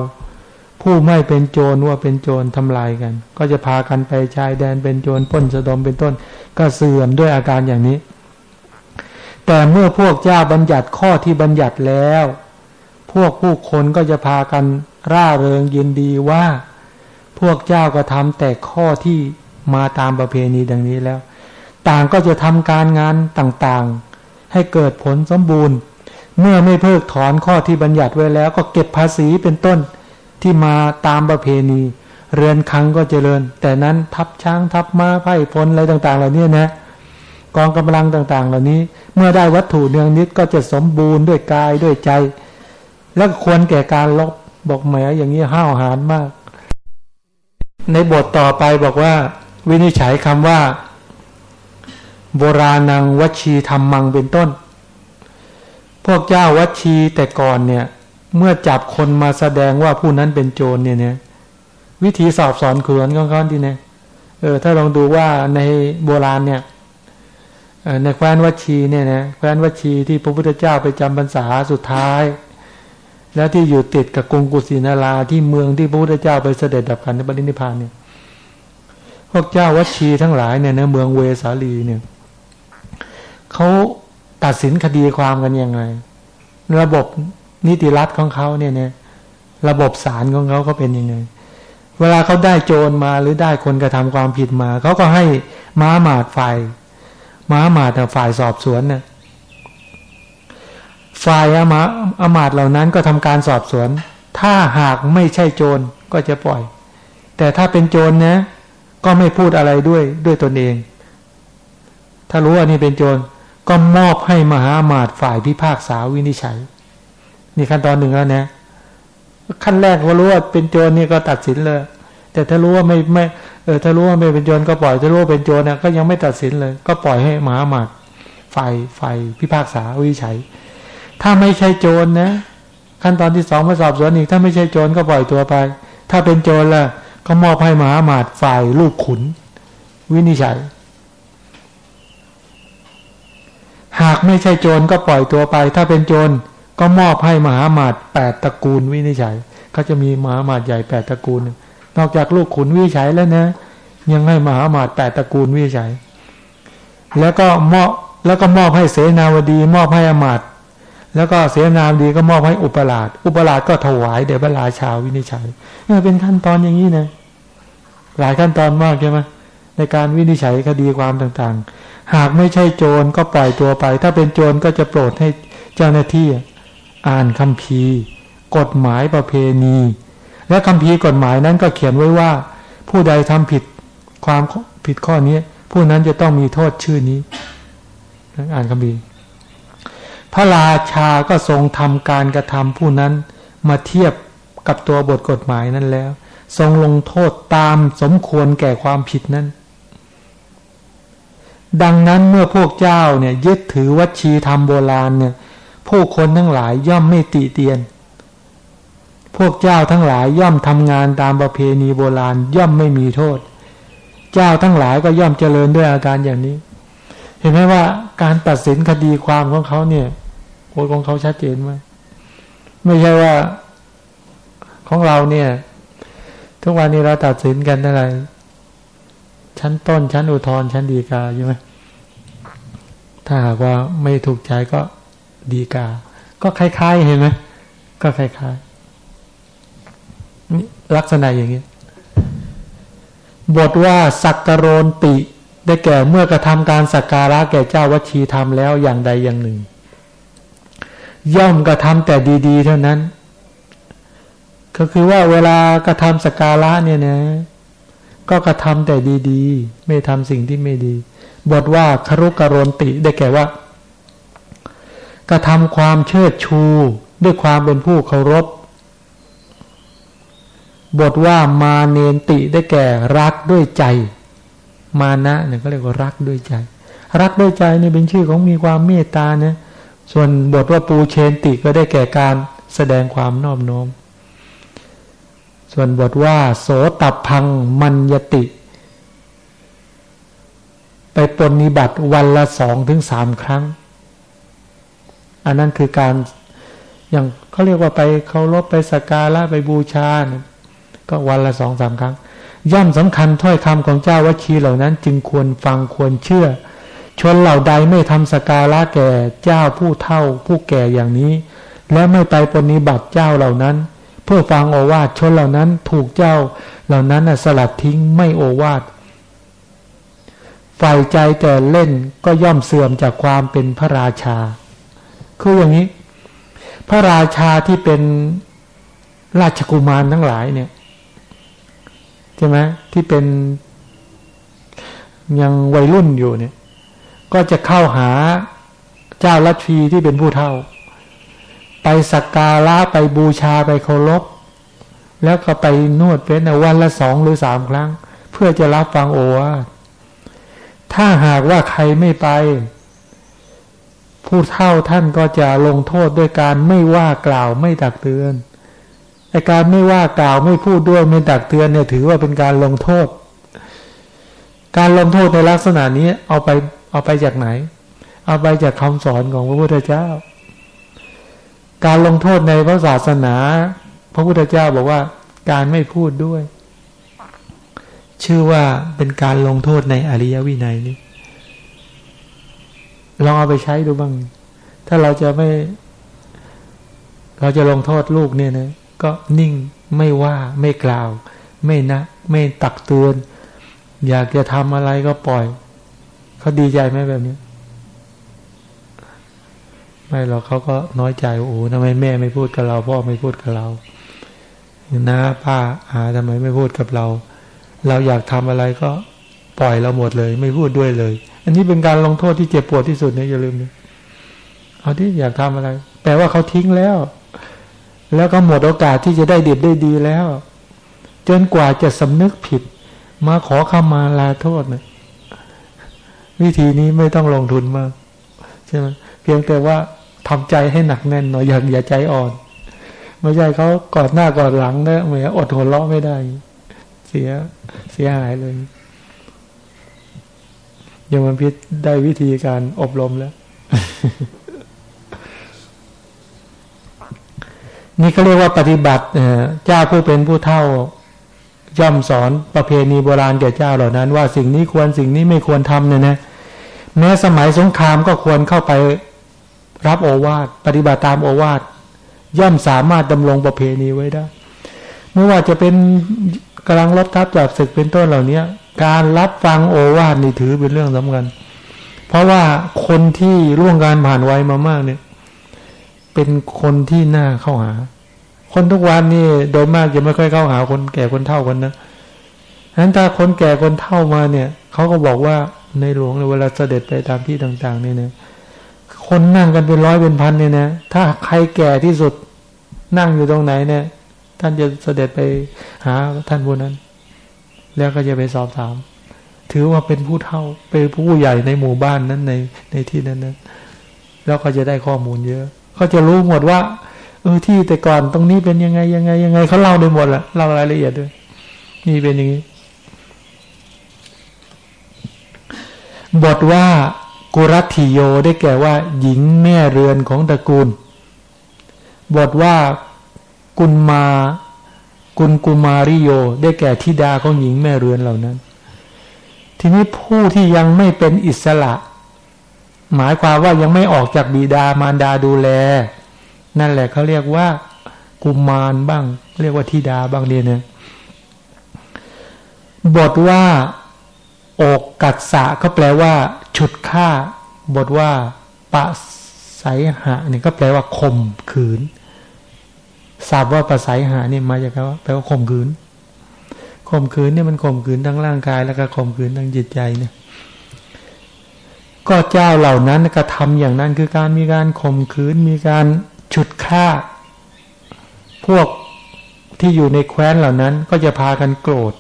S3: ผู้ไม่เป็นโจรว่าเป็นโจรทำลายกัน ก็จะพากันไปชายแดนเป็นโจรป้นสะดมเป็นต้น ก็เสื่อมด้วยอาการอย่างนี้ แต่เมื่อพวกเจ้าบัญญัติข้อที่บัญญัติแล้ว พวกผู้คนก็จะพากันร่าเริงยินดีว่า พวกเจ้าก็ทำแต่ข้อที่มาตามประเพณีดังนี้แล้ว ต่างก็จะทำการงานต่างๆ ให้เกิดผลสมบูรณ์ เมื่อไม่เพิกถอนข้อที่บัญญัติไว้แล้ว ก็เก็บภาษีเป็นต้นที่มาตามประเพณี เรือนคังก็เจริญ แต่นั้นทับช้างทับม้าไพ่พลอะไรต่าง ๆ เหล่านี้นะกองกำลังต่างๆ เหล่านี้ เมื่อได้วัตถุเนืองนิดก็จะสมบูรณ์ด้วยกายด้วยใจ แล้วควรแก่การลบบอกแหมอย่างนี้ห้าวหาญมาก ในบทต่อไปบอกว่า วินิจฉัยคำว่า โบราณังวัชีธรรมังเป็นต้น พวกเจ้าวัชีแต่ก่อนเนี่ย เมื่อจับคนมาแสดงว่าผู้นั้นเป็นโจรเนี่ยเนี่ยวิธีสอบสอนขวนของเขาที่เนี่ยเออถ้าลองดูว่าในโบราณเนี่ยในแคว้นวัชีเนี่ยนะแคว้นวัชีที่พระพุทธเจ้าไปจำพรรษาสุดท้าย แล้วที่อยู่ติดกับกรุงกุสินาราที่เมืองที่พระพุทธเจ้าไปเสด็จดับขันในปรินิพานเนี่ยพวกเจ้าวัชีทั้งหลายเนี่ยในเมืองเวสาลีเนี่ยเขาตัดสินคดีความกันยังไง ระบบนิติรัฐของเขาเนี่ยเนี่ยระบบศาลของเขาเขาเป็นยังไง เวลาเขาได้โจรมาหรือได้คนกระทำความผิดมาเขาก็ให้ม้าหมาดฝ่ายม้าหมาดฝ่ายสอบสวนเนี่ย ฝ่ายอามาอามาตเหล่านั้นก็ทำการสอบสวน ถ้าหากไม่ใช่โจรก็จะปล่อย แต่ถ้าเป็นโจรนะ ก็ไม่พูดอะไรด้วยด้วยตนเอง ถ้ารู้ว่านี่เป็นโจรก็มอบให้มหาอมาตฝ่ายพิพากษาวินิจฉัย นี่ขั้นตอนหนึ่งแล้วนะ ขั้นแรกว่ารู้ว่าเป็นโจรนี่ก็ตัดสินเลย แต่ถ้ารู้ว่าไม่ไม่เออถ้ารู้ว่าไม่เป็นโจรก็ปล่อยถ้ารู้ว่าเป็นโจรเนี่ยก็ยังไม่ตัดสินเลย ก็ปล่อยให้มหามาตฝ่ายฝ่ายพิพากษาวินิจฉัย ถ้าไม่ใช่โจรนะ ขั้นตอนที่สองมาสอบสวนอีก ถ้าไม่ใช่โจรก็ปล่อยตัวไป ถ้าเป็นโจรล่ะ ก็มอบให้มหาหมาดฝ่ายลูกขุน วินิจฉัย หากไม่ใช่โจรก็ปล่อยตัวไป ถ้าเป็นโจรก็มอบให้มหาหมาดแปดตระกูลวินิจฉัยเขาจะมีมหาหมาดใหญ่แปดตระกูล นอกจากลูกขุนวินิจฉัยแล้วนะ ยังให้มหาหมาดแปดตระกูลวินิจฉัย แล้วก็มอบแล้วก็มอบให้เสนาวดี มอบให้อมาต แล้วก็เสียนามดีก็มอบให้อุปราช อุปราชก็ถวายเดชพระราชาวินิจฉัยนี่เป็นขั้นตอนอย่างนี้นะ หลายขั้นตอนมากใช่ไหมในการวินิจฉัยคดีความต่างๆ หากไม่ใช่โจรก็ปล่อยตัวไป ถ้าเป็นโจรก็จะโปรดให้เจ้าหน้าที่อ่านคำพีกฎหมายประเพณี และคำพีกฎหมายนั้นก็เขียนไว้ว่า ผู้ใดทำผิดความผิดข้อนี้ผู้นั้นจะต้องมีโทษชื่อนี้ อ่านคำพี พระราชาก็ทรงทำการกระทำผู้นั้นมาเทียบกับตัวบทกฎหมายนั้นแล้ว ทรงลงโทษตามสมควรแก่ความผิดนั้น ดังนั้นเมื่อพวกเจ้าเนี่ยยึดถือวัชีธรรมโบราณเนี่ยผู้คนทั้งหลายย่อมไม่ติเตียน พวกเจ้าทั้งหลายย่อมทำงานตามประเพณีโบราณย่อมไม่มีโทษ เจ้าทั้งหลายก็ย่อมเจริญด้วยอาการอย่างนี้ เห็นไหมว่าการตัดสินคดีความของเขาเนี่ยโอ้ของเขาชัดเจนมากไม่ใช่ว่าของเราเนี่ย ทุกวันนี้เราตัดสินกันอะไร ชั้นต้นชั้นอุทธรชั้นดีกาใช่ไหมถ้าหากว่าไม่ถูกใจก็ดีกา ก็คล้ายๆเห็นไหมก็คล้ายๆลักษณะอย่างนี้บทว่าสักกโรนติ ได้แก่เมื่อกระทำการสักการะแก่เจ้าวชีธรรมแล้วอย่างใดอย่างหนึ่ง ย่อมกระทำแต่ดี ๆ เท่านั้น ก็คือว่าเวลากระทำสักการะเนี่ยนะ ก็กระทำแต่ดีๆ ไม่ทำสิ่งที่ไม่ดี บทว่าครุกรนติได้แก่ว่า กระทำความเชิดชูด้วยความเป็นผู้เคารพ บทว่ามาเนนติได้แก่รักด้วยใจ มานะเนี่ยก็เรียกว่ารักด้วยใจ รักด้วยใจนี่เป็นชื่อของมีความเมตตานะส่วนบทว่าปูเชนติก็ได้แก่การแสดงความนอบน้อม ส่วนบทว่า โสตับพังมัญยติ ไปปนนิบัติวันละสองถึงสามครั้ง อันนั้นคือการอย่างเขาเรียกว่าไปเคารพไปสักการะไปบูชานะก็วันละสองสามครั้ง ย่อมสำคัญถ้อยคำของเจ้าวชีเหล่านั้น จึงควรฟังควรเชื่อ ชนเหล่าใดไม่ทำสการะแก่เจ้าผู้เท่าผู้แก่อย่างนี้ และไม่ไปปฏิบัติเจ้าเหล่านั้น เพื่อฟังโอวาทชนเหล่านั้นถูกเจ้าเหล่านั้นสลัดทิ้งไม่โอวาทฝ่ายใจแต่เล่นก็ย่อมเสื่อมจากความเป็นพระราชา คืออย่างนี้ พระราชาที่เป็นราชกุมารทั้งหลายเนี่ย ใช่ไหมที่เป็นยังวัยรุ่นอยู่เนี่ย ก็จะเข้าหาเจ้าลัทธิที่เป็นผู้เท่า ไปสักการะไปบูชาไปเคารพแล้วก็ไปนวดเป็นวันละสองหรือสามครั้ง เพื่อจะรับฟังโอวาทถ้าหากว่าใครไม่ไป ผู้เท่าท่านก็จะลงโทษด้วยการไม่ว่ากล่าวไม่ตักเตือน ไอการไม่ว่ากล่าวไม่พูดด้วยไม่ตักเตือนเนี่ยถือว่าเป็นการลงโทษ การลงโทษในลักษณะนี้เอาไปเอาไปจากไหน เอาไปจากคำสอนของพระพุทธเจ้า การลงโทษในพระศาสนา พระพุทธเจ้าบอกว่าการไม่พูดด้วย ชื่อว่าเป็นการลงโทษในอริยวินัยนี้ลองเอาไปใช้ดูบ้าง ถ้าเราจะไม่ เราจะลงโทษลูกเนี่ยนะ ก็นิ่งไม่ว่าไม่กล่าว ไม่นะไม่ตักเตือน อยากจะทำอะไรก็ปล่อย เขาดีใจไหมแบบนี้ ไม่หรอกเขาก็น้อยใจโอ้ทำไมแม่ไม่พูดกับเรา พ่อไม่พูดกับเรานะป้าอาทำไมไม่พูดกับเรา เราอยากทำอะไรก็ปล่อยเราหมดเลย ไม่พูดด้วยเลย อันนี้เป็นการลงโทษที่เจ็บปวดที่สุดนะอย่าลืมนะเอาที่อยากทำอะไร แปลว่าเขาทิ้งแล้ว แล้วก็หมดโอกาสที่จะได้ดีได้ดีแล้ว จนกว่าจะสำนึกผิด มาขอขมาลาโทษนะวิธีนี้ไม่ต้องลงทุนมากใช่ไหมเพียงแต่ว่าทำใจให้หนักแน่นหน่อยอย่าอย่าใจอ่อนไม่ใช่เขากอดหน้ากอดหลังนะเหมือนอดหัวเราะไม่ได้ เสียเสียหายเลยยังมันพิษได้วิธีการอบรมแล้ว นี่เขาเรียกว่าปฏิบัติเจ้าผู้เป็นผู้เท่าย่อมสอนประเพณีโบราณแก่เจ้าเหล่านั้น ว่าสิ่งนี้ควรสิ่งนี้ไม่ควรทำเนี่ยนะแม้สมัยสงครามก็ควรเข้าไปรับโอวาทปฏิบัติตามโอวาทย่อมสามารถดำรงประเพณีไว้ได้ไม่ว่าจะเป็นกำลังลบทับจับศึกเป็นต้นเหล่านี้การรับฟังโอวาทนี่ถือเป็นเรื่องสำคัญเพราะว่าคนที่ร่วงการผ่านวัยมามากเนี่ย เป็นคนที่น่าเข้าหา คนทุกวันนี่โดยมากจะไม่ค่อยเข้าหาคนแก่คนเท่ากันนะฉะนั้นถ้าคนแก่คนเท่ามาเนี่ยเขาก็บอกว่าในหลวงเวลาเสด็จไปตามที่ต่างๆเนี่ยคนนั่งกันเป็นร้อยเป็นพันเนี่ยนะถ้าใครแก่ที่สุดนั่งอยู่ตรงไหนเนี่ย ท่านจะเสด็จไปหาท่านผู้นั้น แล้วก็จะไปสอบถาม ถือว่าเป็นผู้เท่า เป็นผู้ใหญ่ในหมู่บ้านนั้นในในที่นั้นนะแล้วก็จะได้ข้อมูลเยอะ เขาจะรู้หมดว่าเออที่แต่ก่อนตรงนี้เป็นยังไงยังไงยังไงเขาเล่าได้หมดแหละเล่ารายละเอียดด้วย นี่เป็นอย่างนี้ บทว่ากุรัติโยได้แก่ว่า หญิงแม่เรือนของตระกูล บทว่ากุลมากุลกุมาริโย ได้แก่ธิดาของหญิงแม่เรือนเหล่านั้น ทีนี้ผู้ที่ยังไม่เป็นอิสระ หมายความว่ายังไม่ออกจากบิดามารดาดูแล นั่นแหละเขาเรียกว่า กุมารบ้าง เรียกว่าธิดาบ้างเดียนะบทว่าอกกัดสะก็แปลว่า ฉุดฆ่า บทว่า ปะไสหะเนี่ยก็แปลว่าข่มขืนทราบว่าปะไสหะเนี่ยมาจากคำว่าแปลว่าข่มขืนข่มขืนเนี่ยมันข่มขืนทั้งร่างกายแล้วก็ข่มขืนทั้งจิตใจเนี่ย ก็เจ้าเหล่านั้นกระทำอย่างนั้นคือการมีการข่มขืนมีการฉุดฆ่า พวกที่อยู่ในแคว้นเหล่านั้นก็จะพากันโกรธ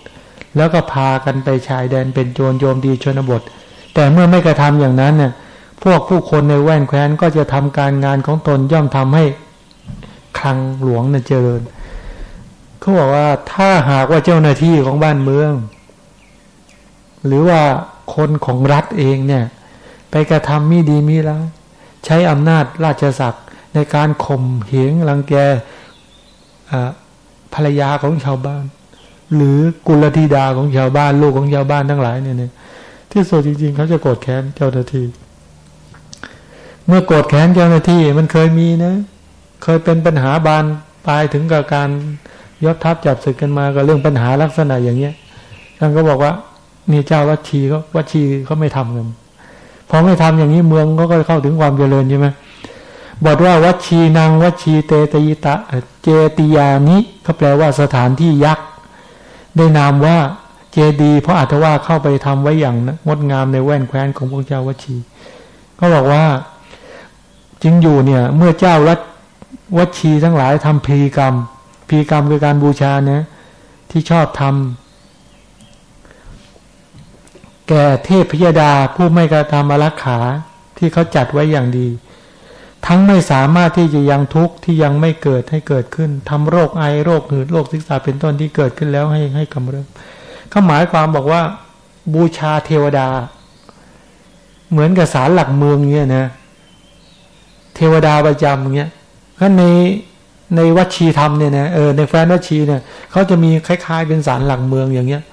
S3: แล้วก็พากันไปชายแดนเป็นโจรโยมดีชนบท แต่เมื่อไม่กระทำอย่างนั้นเนี่ยพวกผู้คนในแว่นแคว้นก็จะทำการงานของตนย่อมทำให้คลังหลวงเนี่ยเจริญเขาบอกว่าถ้าหากว่าเจ้าหน้าที่ของบ้านเมือง หรือว่าคนของรัฐเองเนี่ย ไปกระทำมิดีมิร้ายใช้อำนาจราชศักดิ์ในการข่มเหงรังแกภรรยาของชาวบ้าน หรือกุลธิดาของชาวบ้าน ลูกของชาวบ้านทั้งหลายเนี่ย ที่สุดจริง ๆ เขาจะโกรธแค้นเจ้าหน้าที่ เมื่อโกรธแค้นเจ้าหน้าที่มันเคยมีนะ เคยเป็นปัญหาบานปลายถึงกับการยศทัพจับศึกกันมาก็เรื่องปัญหาลักษณะอย่างเงี้ยท่านก็บอกว่านี่เจ้าวัชีเขาวัชีเขาไม่ทำกัน พอไม่ทำอย่างนี้เมืองก็เข้าถึงความเจริญใช่ไหมบอกว่าวัชีนางวัชีเตตยิตะเจติยานิเขาแปลว่าสถานที่ยักษ์ได้นามว่าเจดีเพราะอาจว่าเข้าไปทำไว้อย่างงดงามในแว่นแคว้นของพระเจ้าวัชี ก็บอกว่าจริงอยู่เนี่ย เมื่อเจ้ารัชวัชีทั้งหลายทำพีกรรมพีกรรมคือการบูชาเนี่ยที่ชอบทำ แก่เทพพยดาผู้ไม่กระทำอรักขาที่เขาจัดไว้อย่างดี ทั้งไม่สามารถที่จะยังทุกข์ที่ยังไม่เกิดให้เกิดขึ้นทำโรคไอโรคหืดโรคศึกษาเป็นต้นที่เกิดขึ้นแล้วให้ให้กำเริบเขาหมายความบอกว่า บูชาเทวดา เหมือนกับสารหลักเมืองเงี้ยนะ เทวดาประจำเงี้ยก็ในในวัชีธรรมเนี่ยนะเออในแฟนวัชีเนี่ยเขาจะมีคล้ายๆเป็นสารหลักเมืองอย่างเงี้ย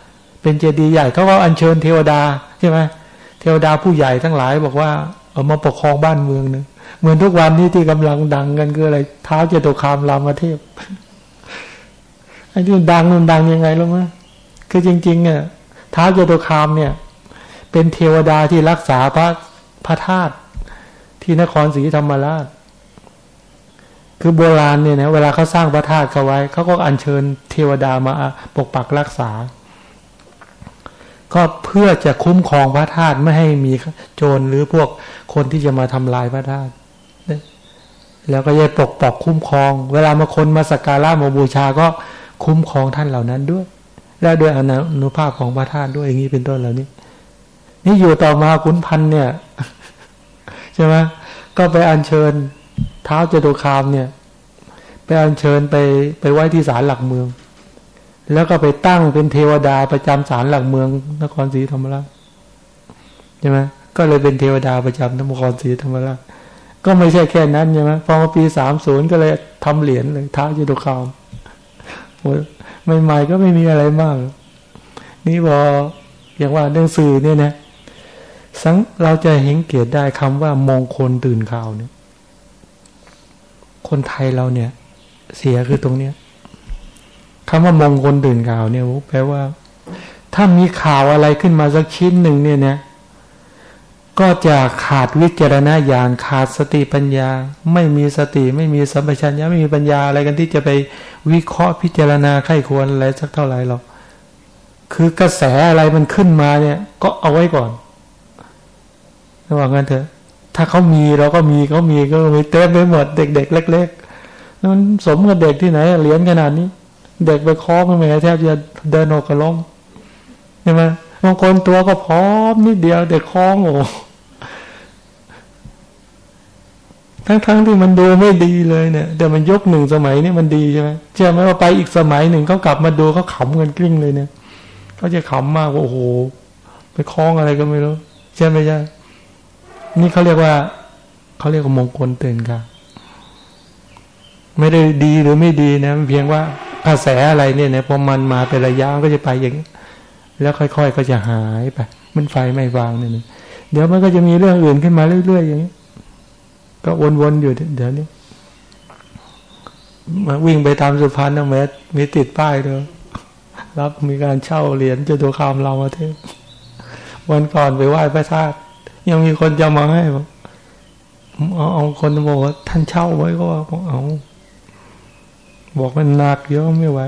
S3: เป็นเจดีย์ใหญ่เขาก็อัญเชิญเทวดาใช่ไหมเทวดาผู้ใหญ่ทั้งหลายบอกว่าเอามาปกครองบ้านเมืองนึงเหมือนทุกวันนี้ที่กำลังดังกันคืออะไรเท้าเจตุคามรามเทพไอ้ที่ดังมันดังยังไงรู้ไหมคือจริงๆเนี่ยเท้าเจตุคามเนี่ย เป็นเทวดาที่รักษาพระพระธาตุที่นครศรีธรรมราช คือโบราณเนี่ยนะเวลาเขาสร้างพระธาตุเขาไว้เขาก็อัญเชิญเทวดามาปกปักรักษา ก็เพื่อจะคุ้มครองพระธาตุไม่ให้มีโจรหรือพวกคนที่จะมาทำลายพระธาตุแล้วก็จะปกปอกคุ้มครอง เวลามาคนมาสักการะมาบูชาก็คุ้มครองท่านเหล่านั้นด้วย และด้วยอนุภาพของพระธาตุด้วยอย่างนี้เป็นต้นเหล่านี้ นี่อยู่ต่อมาขุนพันเนี่ยใช่ไหมก็ไปอัญเชิญเท้าเจตุคามเนี่ย ไปอัญเชิญไปไปไว้ที่ศาลหลักเมือง แล้วก็ไปตั้งเป็นเทวดาประจำศาลหลักเมืองนครศรีธรรมราชใช่ไหมก็เลยเป็นเทวดาประจำนครศรีธรรมราชก็ไม่ใช่แค่นั้นใช่ไหมพอมาปีสามศูนย์ก็เลยทำเหรียญเลยท้าจุตุคามใหม่ๆก็ไม่มีอะไรมาก นี่พออย่างว่าเรื่องสื่อเนี่ยนะสังเราจะเห็นเกียรติได้คำว่ามงคลตื่นข่าวเนี่ย คนไทยเราเนี่ย เสียคือตรงเนี้ย คำว่ามงคลตื่นข่าวเนี่ยแปลว่า ถ้ามีข่าวอะไรขึ้นมาสักชิ้นหนึ่งเนี่ยนะก็จะขาดวิจารณญาณขาดสติปัญญา ไม่มีสติไม่มีสัมปชัญญะไม่มีปัญญาอะไรกันที่จะไปวิเคราะห์พิจารณาไข้ควรอะไรสักเท่าไหร่หรอกคือกระแสอะไรมันขึ้นมาเนี่ย ก็เอาไว้ก่อนระหว่างนั้นเถอะ ถ้าเขามีเราก็มีเขามีก็มีเต็มไปหมดเด็กๆเล็กๆนั้นสมกับเด็กที่ไหนเลี้ยงขนาดนี้ เด็กไปคล้องกันไหมแทบจะเดินออกกระล้มใช่ไหมบางคนตัวก็พร้อมนิดเดียวแต่คล้องโอ้ทั้งๆทที่มันดูไม่ดีเลยเนี่ยแต่มันยกหนึ่งสมัยนี่มันดีใช่ไหมเชื่อไหมว่าไปอีกสมัยหนึ่งเขากลับมาดูเขาขำกันกลิ้งเลยเนี่ยเขาจะขำมากว่าโอ้โหไปคล้องอะไรก็ไม่รู้ใช่ไหมใช่นี่เขาเรียกว่าเขาเรียกว่ามงคลตือนกันไม่ได้ดีหรือไม่ดีนะเพียงว่า กระแสอะไรเนี่ยเนี่ยพอมันมาเป็นระยะก็จะไปอย่างนี้แล้วค่อย ๆ ก็จะหายไป มันไฟไม่วางเนี่ยเดี๋ยวมันก็จะมีเรื่องอื่นขึ้นมาเรื่อยๆอย่างนี้ ก็วนๆอยู่เดี๋ยวนี้มาวิ่งไปตามสุพรรณนะเมตมีติดป้ายด้วยรับมีการเช่าเหรียญจตุคามเรามาเทศวันก่อนไปไหว้พระธาตุยังมีคนจะมาให้บอกเอาเอาคนบอกว่าท่านเช่าไว้ก็ว่าเอา บอกมันหนักเยอะไม่ไหว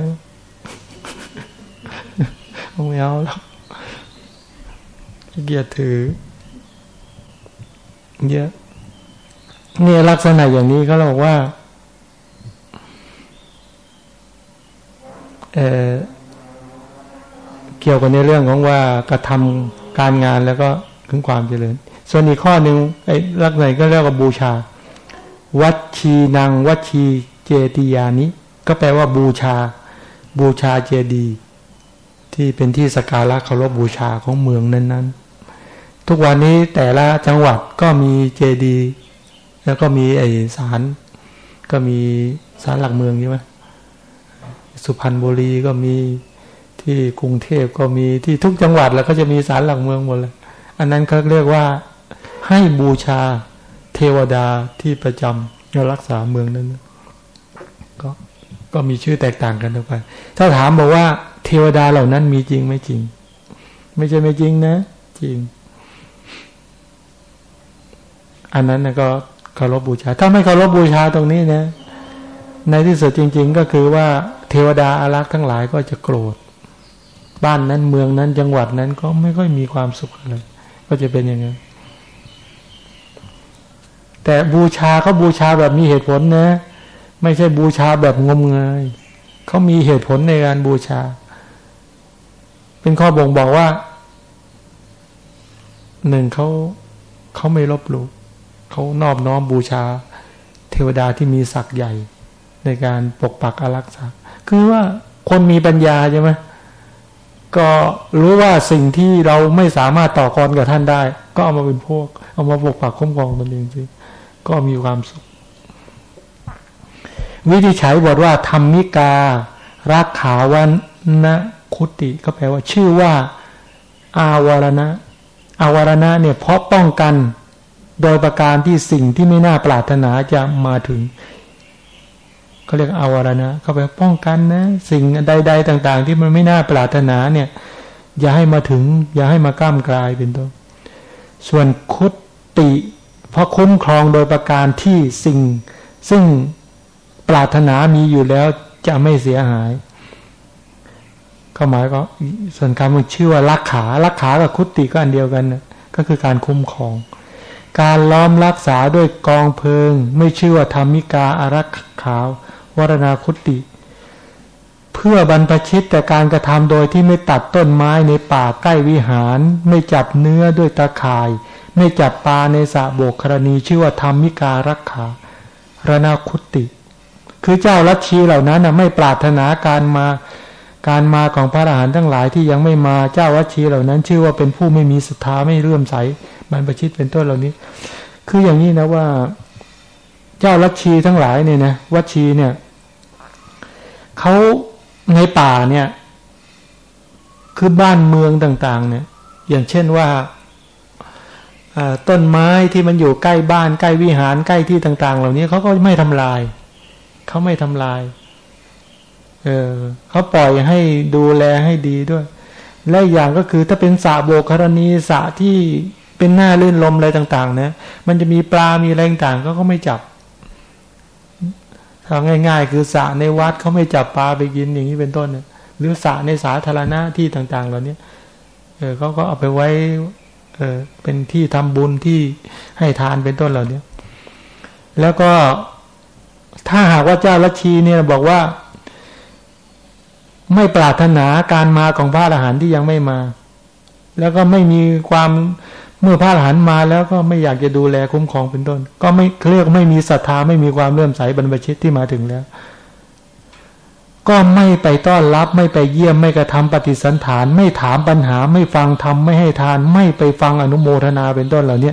S3: ไม่เอาแล้วเกียรถือ เยอะนี่ลักษณะอย่างนี้เขาบอกว่าเออเกี่ยวกับในเรื่องของว่ากระทำการงานแล้วก็ถึงความเจริญ ส่วนอีกข้อหนึ่งไอ้ลักษณะก็เรียกว่าบูชา วัชีนางวัชีเจติยานิ ก็แปลว่าบูชา บูชาเจดีที่เป็นที่สการะเคารพบูชาของเมืองนั้น ๆ ทุกวันนี้แต่ละจังหวัดก็มีเจดีแล้วก็มีไอศาลก็มีศาลหลักเมืองใช่ไหมสุพรรณบุรีก็มีที่กรุงเทพก็มีที่ทุกจังหวัดแล้วก็จะมีศาลหลักเมืองหมดเลย อันนั้นเขาเรียกว่าให้บูชาเทวดาที่ประจำรักษาเมืองนั้นก็ ก็มีชื่อแตกต่างกันไปถ้าถามบอกว่า เทวดาเหล่านั้นมีจริงไม่จริง ไม่ใช่ไม่จริงนะ จริง อันนั้นก็เคารพบูชา ถ้าไม่เคารพบูชาตรงนี้นะ ในที่สุดจริง ๆ ก็คือว่า เทวดาอารักษ์ทั้งหลายก็จะโกรธ บ้านนั้นเมืองนั้นจังหวัดนั้นก็ไม่ค่อยมีความสุขเลยก็จะเป็นอย่างนั้นแต่บูชาเขาบูชาแบบมีเหตุผลนะ ไม่ใช่บูชาแบบงมงายเขามีเหตุผลในการบูชา เป็นข้อบ่งบอกว่าหนึ่งเขาเขาไม่ลบหลู่เขานอบน้อมบูชา เทวดาที่มีศักย์ใหญ่ ในการปกปักอารักษาคือว่าคนมีปัญญาใช่ไหมก็รู้ว่าสิ่งที่เราไม่สามารถต่อกรกับท่านได้ ก็เอามาเป็นพวก เอามาปกปักคุ้มครองตนเองสิก็มีความสุข วิธีใช้บทว่าธรรมิกา รักขาวันนะคุติก็แปลว่า ชื่อว่า อาวรณะ อาวรณะเนี่ยเพราะป้องกัน โดยประการที่สิ่งที่ไม่น่าปรารถนาจะมาถึงเขาเรียกอาวรณะเขาไปป้องกันนะ สิ่งใด ๆ ต่าง ๆ ที่มันไม่น่าปรารถนาเนี่ย อย่าให้มาถึง อย่าให้มาก้ามกลายเป็นต้นส่วนคุติเพราะคุ้มครองโดยประการที่สิ่ง ซึ่ง ปรารถนามีอยู่แล้วจะไม่เสียหาย ก็หมายก็ส่วนคำมันชื่อว่ารักขารักขากับคุตติก็อันเดียวกันนะก็คือการคุ้มครอง การล้อมรักษาด้วยกองเพลิง ไม่ชื่อว่าธรรมิกาอารักขาววรณาคุติ เพื่อบรรพชิตแต่การกระทำโดยที่ไม่ตัดต้นไม้ในป่าใกล้วิหาร ไม่จับเนื้อด้วยตาข่าย ไม่จับปลาในสระโบกครณีชื่อว่าธรรมิการักขารณาคุติ คือเจ้าลัทธิเหล่านั้นไม่ปรารถนาการมาการมาของพระอรหันต์ทั้งหลายที่ยังไม่มาเจ้าวัชีเหล่านั้น ชื่อว่าเป็นผู้ไม่มีศรัทธาไม่เลื่อมใสบรรพชิตเป็นต้นเหล่านี้ คืออย่างนี้นะว่า เจ้าลัทธิทั้งหลายเนี่ยนะวัชีเนี่ยเขาในป่าเนี่ย คือบ้านเมืองต่างๆ เนี่ย อย่างเช่นว่าต้นไม้ที่มันอยู่ใกล้บ้านใกล้วิหารใกล้ที่ต่าง ๆ เหล่านี้เขาก็ไม่ทำลาย เขาไม่ทำลาย เออเขาปล่อยให้ดูแลให้ดีด้วย และอย่างก็คือถ้าเป็นสระโบกรณีสระที่เป็นหน้าลื่นลมอะไรต่างๆเนี่ยมันจะมีปลา มีอะไรต่างๆก็เขาไม่จับทำง่าย ๆ คือสระในวัดเขาไม่จับปลาไปกินอย่างนี้เป็นต้นเนี่ยหรือสระในสาธารณะที่ต่าง ๆ เหล่านี้เออเขาก็เอาไปไว้ เออเป็นที่ทำบุญที่ให้ทานเป็นต้นเหล่านี้แล้วก็ ถ้าหากว่าเจ้าลัทธิเนี่ยบอกว่า ไม่ปรารถนาการมาของพระอรหันต์ที่ยังไม่มา แล้วก็ไม่มีความเมื่อพระอรหันต์มาแล้วก็ไม่อยากจะดูแลคุ้มครองเป็นต้น ก็ไม่เรียกไม่มีศรัทธาไม่มีความเลื่อมใสบรรพชิตที่มาถึงแล้ว ก็ไม่ไปต้อนรับไม่ไปเยี่ยมไม่กระทำปฏิสันฐาน ไม่ถามปัญหา ไม่ฟังธรรมไม่ให้ทาน ไม่ไปฟังอนุโมทนาเป็นต้นเหล่านี้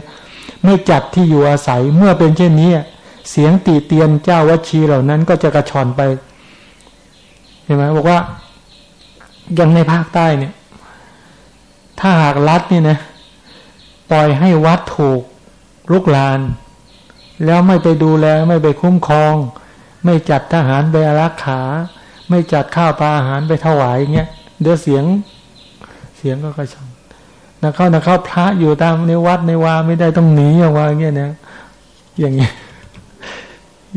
S3: ไม่จัดที่อยู่อาศัยเมื่อเป็นเช่นนี้ เสียงตีเตียนเจ้าวัชีเหล่านั้นก็จะกระชอนไปเห็นไหมบอกว่าย่างในภาคใต้เนี่ย ถ้าหากรัฐนี่นะปล่อยให้วัดถูกลุกลาน แล้วไม่ไปดูแลไม่ไปคุ้มครอง ไม่จัดทหารไปอารักขา ไม่จัดข้าวปลาอาหารไปถวายเงี้ยเดี๋ยวเสียงเสียงก็กระชอนนะเข้านะเข้าพระอยู่ตามในวัดในวาไม่ได้ต้องหนีออกมาเงี้ยนะอย่างเงี้ย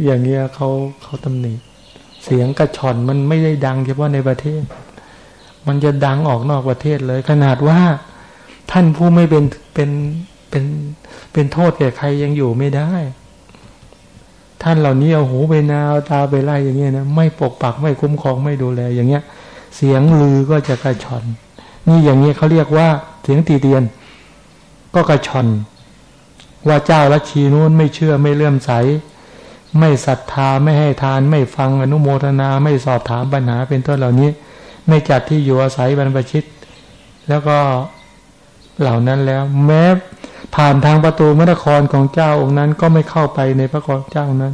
S3: อย่างเงี้ยเขาเขาตำหนิเสียงกระชอนมันไม่ได้ดังเฉพาะในประเทศ มันจะดังออกนอกประเทศเลย ขนาดว่าท่านผู้ไม่เป็นเป็นเป็นเป็นโทษแก่ใครยังอยู่ไม่ได้ ท่านเหล่านี้เอาหูไปนาเอาตาไปไล่อย่างเงี้ยนะไม่ปกปักไม่คุ้มครองไม่ดูแล อย่างเงี้ย เสียงลือก็จะกระชอน นี่อย่างเงี้ยเขาเรียกว่าเสียงตีเตียน ก็กระชอน ว่าเจ้าลัชีนู้นไม่เชื่อไม่เลื่อมใส ไม่ศรัทธาไม่ให้ทานไม่ฟังอนุโมทนาไม่สอบถามปัญหาเป็นต้นเหล่านี้ ไม่จัดที่อยู่อาศัยบรรพชิต แล้วก็เหล่านั้นแล้ว แม้ผ่านทางประตูมรครของเจ้าองค์นั้นก็ไม่เข้าไปในพระกรเจ้านั้น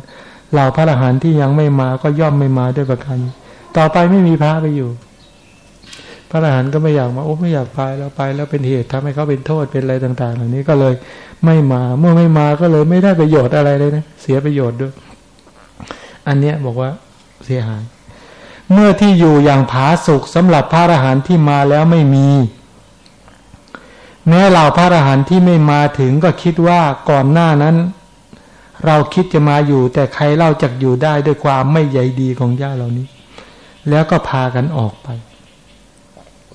S3: เหล่าพระอรหันต์ที่ยังไม่มาก็ย่อมไม่มาด้วยประการต่อไปไม่มีพระไปอยู่ ระอรหันต์ก็ไม่อยากมาโอ้ไม่อยากไปแล้วไป แล้วเป็นเหตุทำให้เขาเป็นโทษเป็นอะไรต่าง ๆ เหล่านี้ก็เลยไม่มาเมื่อไม่มาก็เลยไม่ได้ประโยชน์อะไรเลยนะเสียประโยชน์ด้วย อันเนี้ยบอกว่าเสียหาย เมื่อที่อยู่อย่างผาสุกสำหรับพระอรหันต์ที่มาแล้วไม่มี แม้เราพระอรหันต์ที่ไม่มาถึงก็คิดว่าก่อนหน้านั้น เราคิดจะมาอยู่ แต่ใครเล่าจักอยู่ได้ด้วยความไม่ใยดีของญาเหล่านี้ แล้วก็พากันออกไป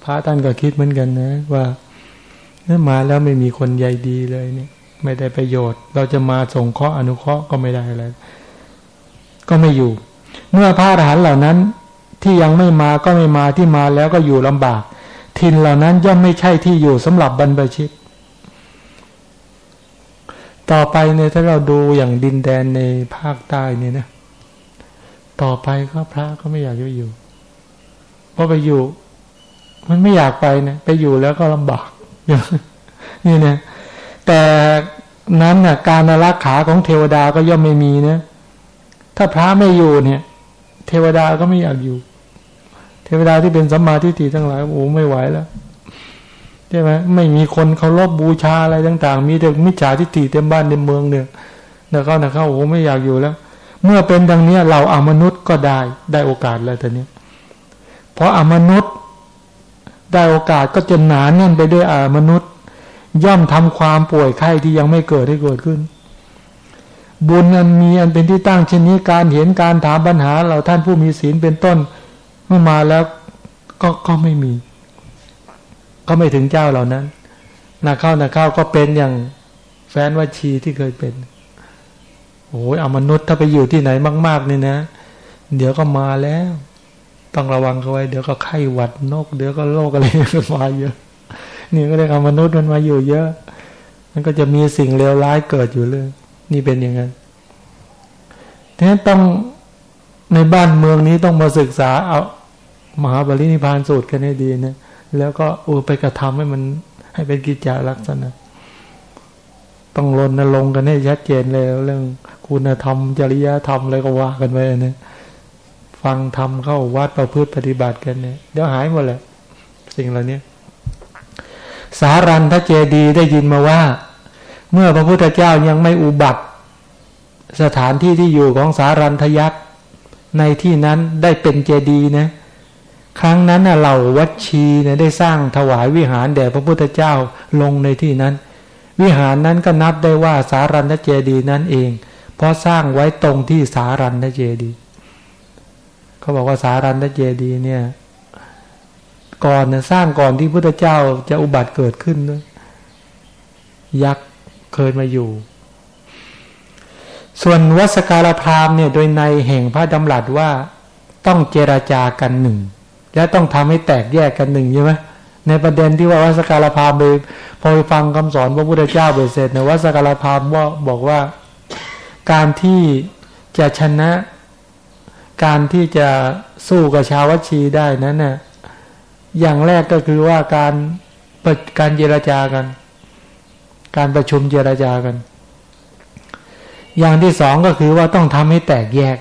S3: ระท่านก็คิดเหมือนกันนะ ว่าเมื่อมาแล้วไม่มีคนใยดีเลยเนี่ย ไม่ได้ประโยชน์ เราจะมาส่งเคราะห์อนุเคราะห์ก็ไม่ได้อะไรก็ไม่อยู่ เมื่อพระอรหันต์เหล่านั้น ที่ยังไม่มาก็ไม่มาที่มาแล้วก็อยู่ลำบากถิ่นเหล่านั้นย่อมไม่ใช่ที่อยู่สำหรับบรรพชิต ต่อไปเนี่ยถ้าเราดูอย่างดินแดนในภาคใต้เนี่ยนะต่อไปก็พระก็ไม่อยากจะอยู่เพราะไปอยู่ มันไม่อยากไปเนะไปอยู่แล้วก็ลำบากนี่นะแต่นั้นน่ะ การรักขาของเทวดาก็ย่อมไม่มีนะถ้าพระไม่อยู่เนี่ย เทวดาก็ไม่อยากอยู่ เทวดาที่เป็นสัมมาทิฏฐิทั้งหลายโอ้ไม่ไหวแล้วใช่ไหมไม่มีคนเคารพบูชาอะไรต่าง ๆ มีแต่มิจฉาทิฏฐิเต็มบ้านเต็มเมืองเนี่ยนะเขานะเขาโอ้ไม่อยากอยู่แล้ว เมื่อเป็นดังนี้เราอามนุษย์ก็ได้ได้โอกาสแล้วตอนนี้ เพราะอมนุษย์ ได้โอกาสก็จะหนาแน่นไปด้วยอามนุษย์ ย่อมทำความป่วยไข้ที่ยังไม่เกิดให้เกิดขึ้น บุญอันมีอันเป็นที่ตั้งเช่นนี้การเห็นการถามปัญหาเราท่านผู้มีศีลเป็นต้นเมื่อมาแล้วก็ก็ไม่มี ก็ไม่ถึงเจ้าเหล่านั้นนาเข้านาเข้าก็เป็นอย่างแฟนวัชีที่เคยเป็นโอ้ยอามนุษย์ถ้าไปอยู่ที่ไหนมาก ๆ นี่นะ เดี๋ยวก็มาแล้ว ต้องระวังเขาไว้ เดี๋ยวก็ไข้หวัดนก เดี๋ยวก็โรคอะไรมาเยอะ นี่ก็เลยเอามนุษย์มันมาอยู่เยอะ มันก็จะมีสิ่งเลวร้ายเกิดอยู่เลยนี่เป็นอย่างนั้นทีนั้นต้องในบ้านเมืองนี้ต้องมาศึกษาเอามหาบริณิพานสูตรกันให้ดีนะแล้วก็โอ้ไปกระทำให้มันให้เป็นกิจจาลักษณะ ต้องรณรงค์กันให้ชัดเจนเลยเรื่องคุณธรรมจริยธรรมอะไรก็ว่ากันไปนะ ฟังธรรมเข้าวัดประพฤติปฏิบัติกันเนี่ยเดี๋ยวหายหมดแหละ สิ่งเหล่านี้สารันทเจดีได้ยินมาว่า เมื่อพระพุทธเจ้ายังไม่อุบัติ สถานที่ที่อยู่ของสารันทยักษ์ในที่นั้นได้เป็นเจดีนะ ครั้งนั้นเหล่าวัดชีเนี่ยได้สร้างถวายวิหารแด่พระพุทธเจ้าลงในที่นั้น วิหารนั้นก็นับได้ว่าสารันทเจดีนั้นเอง เพราะสร้างไว้ตรงที่สารันทเจดี เขาบอกว่าสารันทเจดีเนี่ย ก่อนนะสร้างก่อนที่พุทธเจ้าจะอุบัติเกิดขึ้นด้วยยักษ์เคยมาอยู่ ส่วนวัสการพรามเนี่ยโดยในแห่งพระดำรัสว่าต้องเจราจากันหนึ่ง และต้องทำให้แตกแยกกันหนึ่งใช่ไหมในประเด็นที่ว่าวัสการพามไปพอไปฟังคำสอนพระพุทธเจ้าเบเสร็จในวัสการพามว่าบอกว่า การที่จะชนะ การที่จะสู้กับชาววัชีได้นั้นน่ะอย่างแรกก็คือว่าการการเจรจากัน การประชุมเจรจากัน อย่างที่สองก็คือว่าต้องทำให้แตกแยก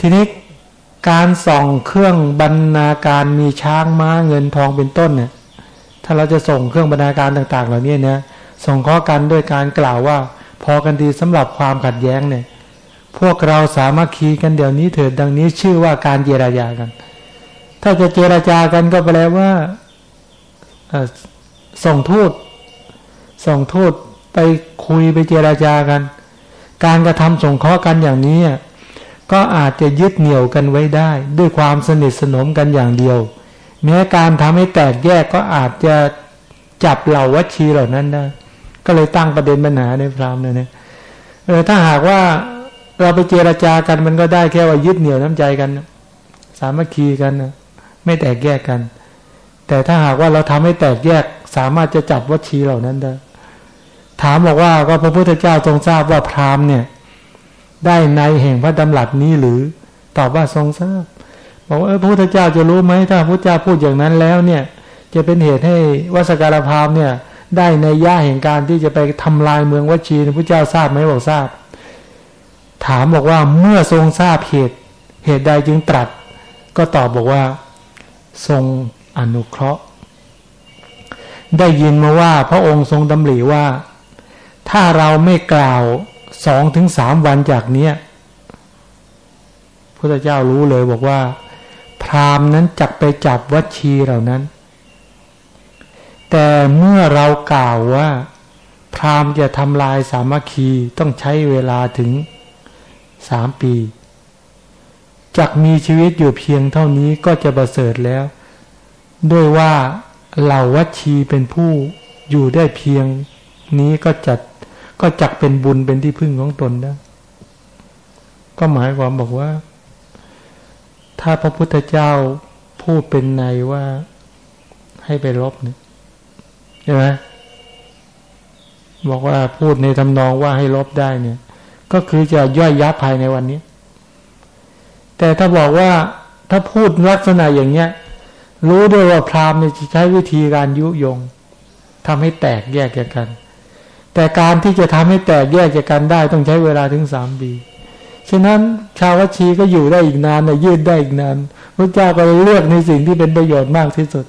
S3: ทีนี้การส่องเครื่องบรรณาการมีช้างม้าเงินทองเป็นต้นเนี่ย ถ้าเราจะส่งเครื่องบรรณาการต่าง ๆ เหล่านี้เนี่ยส่งข้อกันด้วยการกล่าวว่า พอกันดีสำหรับความขัดแย้งเนี่ย พวกเราสามารถคีกันเดี๋ยวนี้เถิดดังนี้ชื่อว่าการเจรจากัน ถ้าจะเจรจากันก็แปลว่าส่งทูตส่งทูตไปคุยไปเจรจากัน การกระทำส่งข้อกันอย่างนี้ ก็อาจจะยึดเหนี่ยวกันไว้ได้ ด้วยความสนิทสนมกันอย่างเดียว แม้การทำให้แตกแยกก็อาจจะจับเหล่าวัชีเหล่านั้นได้ก็เลยตั้งประเด็นปัญหาในพรามเนี่ยเออถ้าหากว่า เราไปเจราจากันมันก็ได้แค่ว่ายึดเหนี่ยวน้ำใจกัน สามัคคีกันไม่แตกแยกกัน แต่ถ้าหากว่าเราทำให้แตกแยก สามารถจะจับวัชีเหล่านั้นได้ ถามบอกว่าก็พระพุทธเจ้าทรงทราบว่าพราหมณ์เนี่ย ได้ในแห่งพระดำรัสนี้หรือ ตอบว่าทรงทราบ บอกว่าพระพุทธเจ้าจะรู้ไหมถ้าพระพุทธเจ้าพูดอย่างนั้นแล้วเนี่ย จะเป็นเหตุให้วัสการพรามเนี่ย ได้ในย่าแห่งการที่จะไปทำลายเมืองวัชีพระพุทธเจ้าทราบไหมบอกทราบ ถามบอกว่าเมื่อทรงทราบเหตุเหตุใดจึงตรัส ก็ตอบบอกว่า ทรงอนุเคราะห์ ได้ยินมาว่าพระองค์ทรงดำริว่า ถ้าเราไม่กล่าวสองถึงสามวันจากเนี้ยพระเจ้ารู้เลยบอกว่า พราหมณ์นั้นจักไปจับวัชีเหล่านั้น แต่เมื่อเรากล่าวว่า พราหมณ์จะทำลายสามัคคีต้องใช้เวลาถึง สามปีจักมีชีวิตอยู่เพียงเท่านี้ก็จะประเสริฐแล้ว ด้วยว่าเหล่าวัชีเป็นผู้อยู่ได้เพียงนี้ก็จัดก็จักเป็นบุญเป็นที่พึ่งของตนได้ก็หมายความบอกว่า ถ้าพระพุทธเจ้าพูดเป็นในว่าให้ไปลบเนี่ยใช่ไหมบอกว่าพูดในทำนองว่าให้ลบได้เนี่ย ก็คือจะย่อยยับภายในวันนี้ แต่ถ้าบอกว่าถ้าพูดลักษณะอย่างเนี้ย รู้ด้วยว่าพราหมณ์จะใช้วิธีการยุยงทำให้แตกแยกกัน แต่การที่จะทำให้แตกแยกจากกันได้ต้องใช้เวลาถึงสามปีฉะนั้นชาววัชีก็อยู่ได้อีกนานนะยืดได้อีกนานพระเจ้าก็เลยเลือกในสิ่งที่เป็นประโยชน์มากที่สุด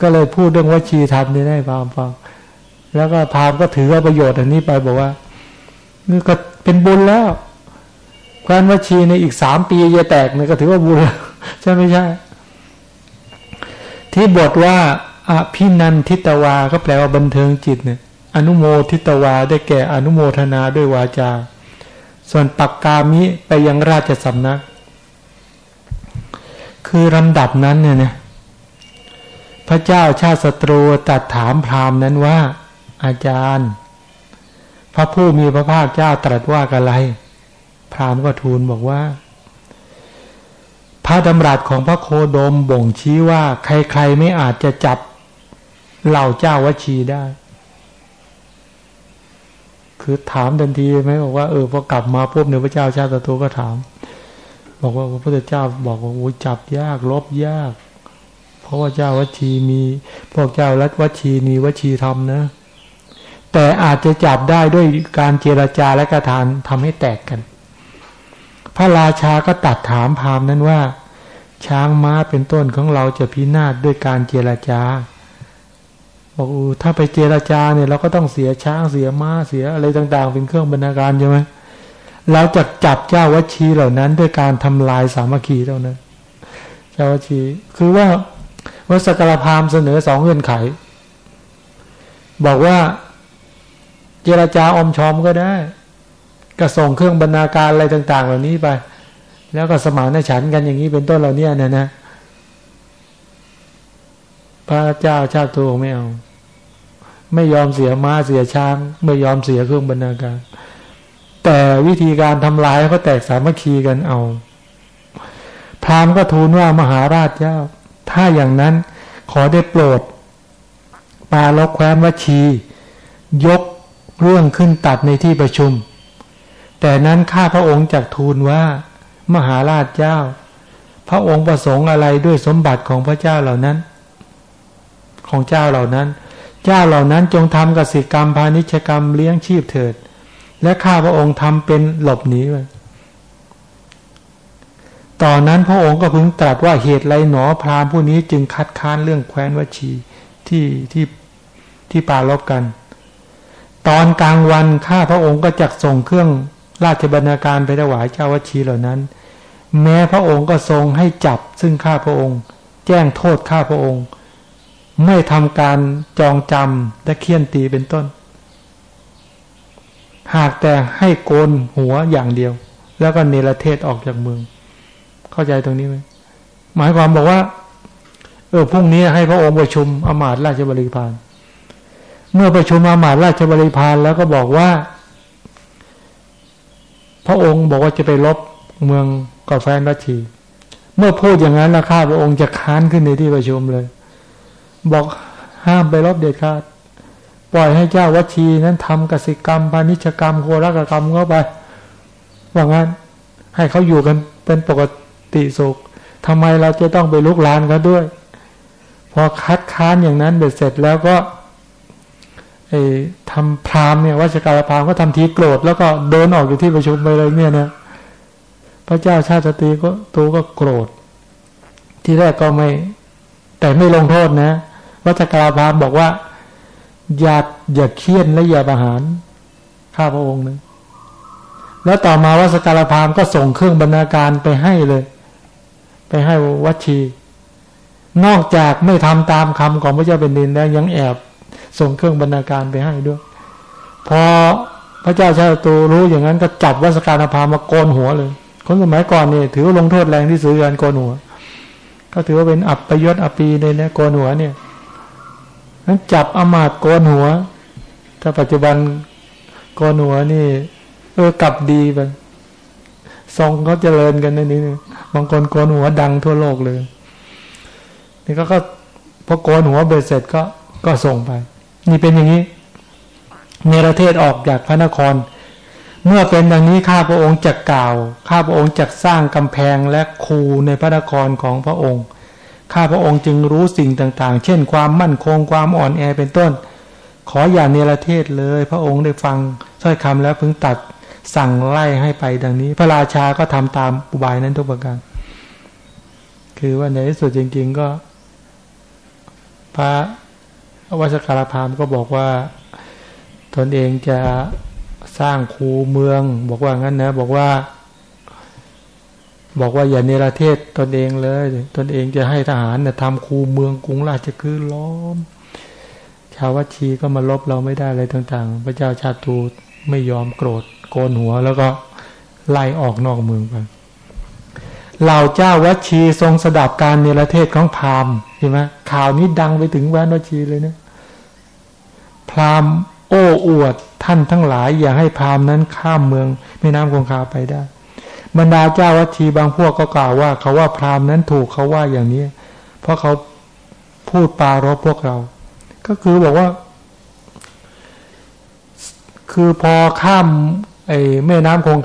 S3: ก็เลยพูดเรื่องวัชีธรรมนี่ให้พามฟังแล้วก็พามก็ถือว่าประโยชน์อันนี้ไปบอกว่านี่ก็ เป็นบุญแล้วการวัชีในอีกสามปีจะแตกเนี่ยก็ถือว่าบุญแล้วใช่ไม่ใช่ ที่บทว่าอภินันทิตวา ก็แปลว่าบันเทิงจิตเนี่ย อนุโมทิตวาได้แก่อนุโมทนาด้วยวาจา ส่วนปักกามิไปยังราชสำนัก คือลำดับนั้นเนี่ยนะพระเจ้าชาติศัตรูตัดถามพราหมณ์นั้นว่า อาจารย์ พระผู้มีพระภาคเจ้าตรัสว่าอะไร พราหมณ์ก็ทูลบอกว่า พระดำรัสของพระโคดมบ่งชี้ว่า ใครๆไม่อาจจะจับเหล่าเจ้าวชีได้ คือถามทันทีไหมบอกว่าเออพอกลับมาปุ๊บเนี่ยพระเจ้าชาติตัวก็ถาม บอกว่าพระพุทธเจ้าบอกว่าโอ้จับยากลบยาก เพราะว่าเจ้าวัชีมี พวกเจ้ารัฐวัชีมีวัชีธรรมนะ แต่อาจจะจับได้ด้วยการเจรจาและกระทานทำให้แตกกัน พระราชาก็ตัดถามพามนั้นว่า ช้างม้าเป็นต้นของเราจะพินาศด้วยการเจรจาบอกอถ้าไปเจรจาเนี่ยเราก็ต้องเสียช้างเสียม้าเสียอะไรต่าง ๆ เป็นเครื่องบรรณาการใช่ไหมเราจะจับเจ้าวัชีเหล่านั้น ด้วยการทำลายสามัคคีเท่านั้น เจ้าวัชี คือว่าวัสกรพามเสนอสองเงื่อนไข บอกว่า เจราจาอมชอมก็ได้ก็ส่งเครื่องบรรณาการอะไรต่าง ๆ เหล่านี้ไป แล้วก็สมานฉันกันอย่างนี้เป็นต้นเหล่านี้เนี่ยนะพระเจ้าชาติตัวไม่เอา ไม่ยอมเสียม้าเสียช้าง ไม่ยอมเสียเครื่องบรรณาการ แต่วิธีการทำลายเขาแตกสามัคคีกันเอา พราหมณ์ก็ทูลว่ามหาราชเจ้า ถ้าอย่างนั้นขอได้โปรดปาลกแคว้นวชี ยก เรื่องขึ้นตัดในที่ประชุม แต่นั้นข้าพระองค์จักทูลว่า มหาราชเจ้า พระองค์ประสงค์อะไรด้วยสมบัติของพระเจ้าเหล่านั้น ของเจ้าเหล่านั้น เจ้าเหล่านั้นจงทำกสิกรรมพาณิชกรรมเลี้ยงชีพเถิด และข้าพระองค์ทำเป็นหลบหนีไปตอนนั้นพระองค์ก็พึงตรัสว่าเหตุไรหนอพราหมณ์ผู้นี้จึงคัดค้านเรื่องแคว้นวชีที่ที่ที่ปาลบกัน ตอนกลางวันข้าพระองค์ก็จักส่งเครื่องราชบรรณาการไปถวายเจ้าวชีเหล่านั้น แม้พระองค์ก็ทรงให้จับซึ่งข้าพระองค์ แจ้งโทษข้าพระองค์ ไม่ทำการจองจำและเคี่ยนตีเป็นต้น หากแต่ให้โกนหัวอย่างเดียว แล้วก็เนรเทศออกจากเมือง เข้าใจตรงนี้ไหมหมายความบอกว่า เออพรุ่งนี้ให้พระองค์ประชุมอมาตราชบริพาร เมื่อประชุมอามาตราชบริพารแล้วก็บอกว่า พระองค์บอกว่าจะไปลบเมืองกาแฟนรัชี เมื่อพูดอย่างนั้นนะข้าพระองค์จะค้านขึ้นในที่ประชุมเลย บอกห้ามไปลบเด็ดขาดปล่อยให้เจ้าวัชีนั้นทำกสิกรรมพาณิชกรรมโครกกรรมเข้าไปว่างั้นให้เขาอยู่กันเป็นปกติสุขทำไมเราจะต้องไปลุกลานเขาด้วย พอคัดค้านอย่างนั้นเบ็ดเสร็จแล้วก็ ทำพรามเนี่ยวัชการพรามก็ทำทีโกรธแล้วก็เดินออกอยู่ที่ประชุมไปเลยเนี่ยเนะพระเจ้าชาติสตรีก็ตัวก็โกรธ ที่แรกก็ไม่ แต่ไม่ลงโทษนะ วัชการพรามบอกว่า อย่าอย่าเคี่ยนและอย่าประหารข้าพระองค์นะแล้วต่อมาวัสการพรามก็ส่งเครื่องบรรณาการไปให้เลย ไปให้วัชี นอกจากไม่ทำตามคำของพระเจ้าเป็นดินแล้วยังแอบ ส่งเครื่องบรรณาการไปให้ด้วย พอพระเจ้าชาตูรู้อย่างนั้นก็จับวัสการพามาโกนหัวเลย คนสมัยก่อนเนี่ยถือว่าลงโทษแรงที่สุดการโกนหัว ก็ถือว่าเป็นอับประยศอปีเลยนะโกนหัวเนี่ยนั้นจับอมาตโกนหัว ถ้าปัจจุบันโกนหัวนี่ เออกลับดีไปทรงเขาเจริญกันในนี้บางคนโกนหัวดังทั่วโลกเลย นี่ก็ก็พอโกนหัวเบ็ดเสร็จก็ก็ส่งไป นี่เป็นอย่างนี้ เนรเทศออกจากพระนคร เมื่อเป็นอย่างนี้ข้าพระองค์จักกล่าว ข้าพระองค์จักสร้างกำแพงและคูในพระนครของพระองค์ ข้าพระองค์จึงรู้สิ่งต่างๆ เช่น ความมั่นคงความอ่อนแอเป็นต้น ขออย่าเนรเทศเลย พระองค์ได้ฟังถ้อยคำแล้วพึงตัดสั่งไล่ให้ไปดังนี้ พระราชาก็ทำตามอุบายนั้นทุกประการ คือว่าในที่สุดจริงๆก็ พระ วัชการพามก็บอกว่า ตนเองจะสร้างคูเมือง บอกว่างั้นนะ บอกว่า บอกว่าอย่าเนรเทศตนเองเลย ตนเองจะให้ทหารเนี่ยทำคูเมืองกรุงราชคือล้อม ชาววัชีก็มาลบเราไม่ได้อะไรต่าง ๆ พระเจ้าชาตูไม่ยอมโกรธโกนหัวแล้วก็ไล่ออกนอกเมืองไปเหล่าเจ้าวัชีทรงสดับการเนรเทศของพามใช่ไหมข่าวนี้ดังไปถึงแวนวัชีเลยเนะ พราหมณ์โอ้อวดท่านทั้งหลาย อย่าให้พราหมณ์นั้นข้ามเมืองแม่น้ำคงคาไปได้ บรรดาเจ้าวัชีบางพวกก็กล่าวว่า เขาว่าพราหมณ์นั้นถูกเขาว่าอย่างนี้ เพราะเขาพูดปารบพวกเรา ก็คือบอกว่า คือพอข้ามไอ้แม่น้ำคง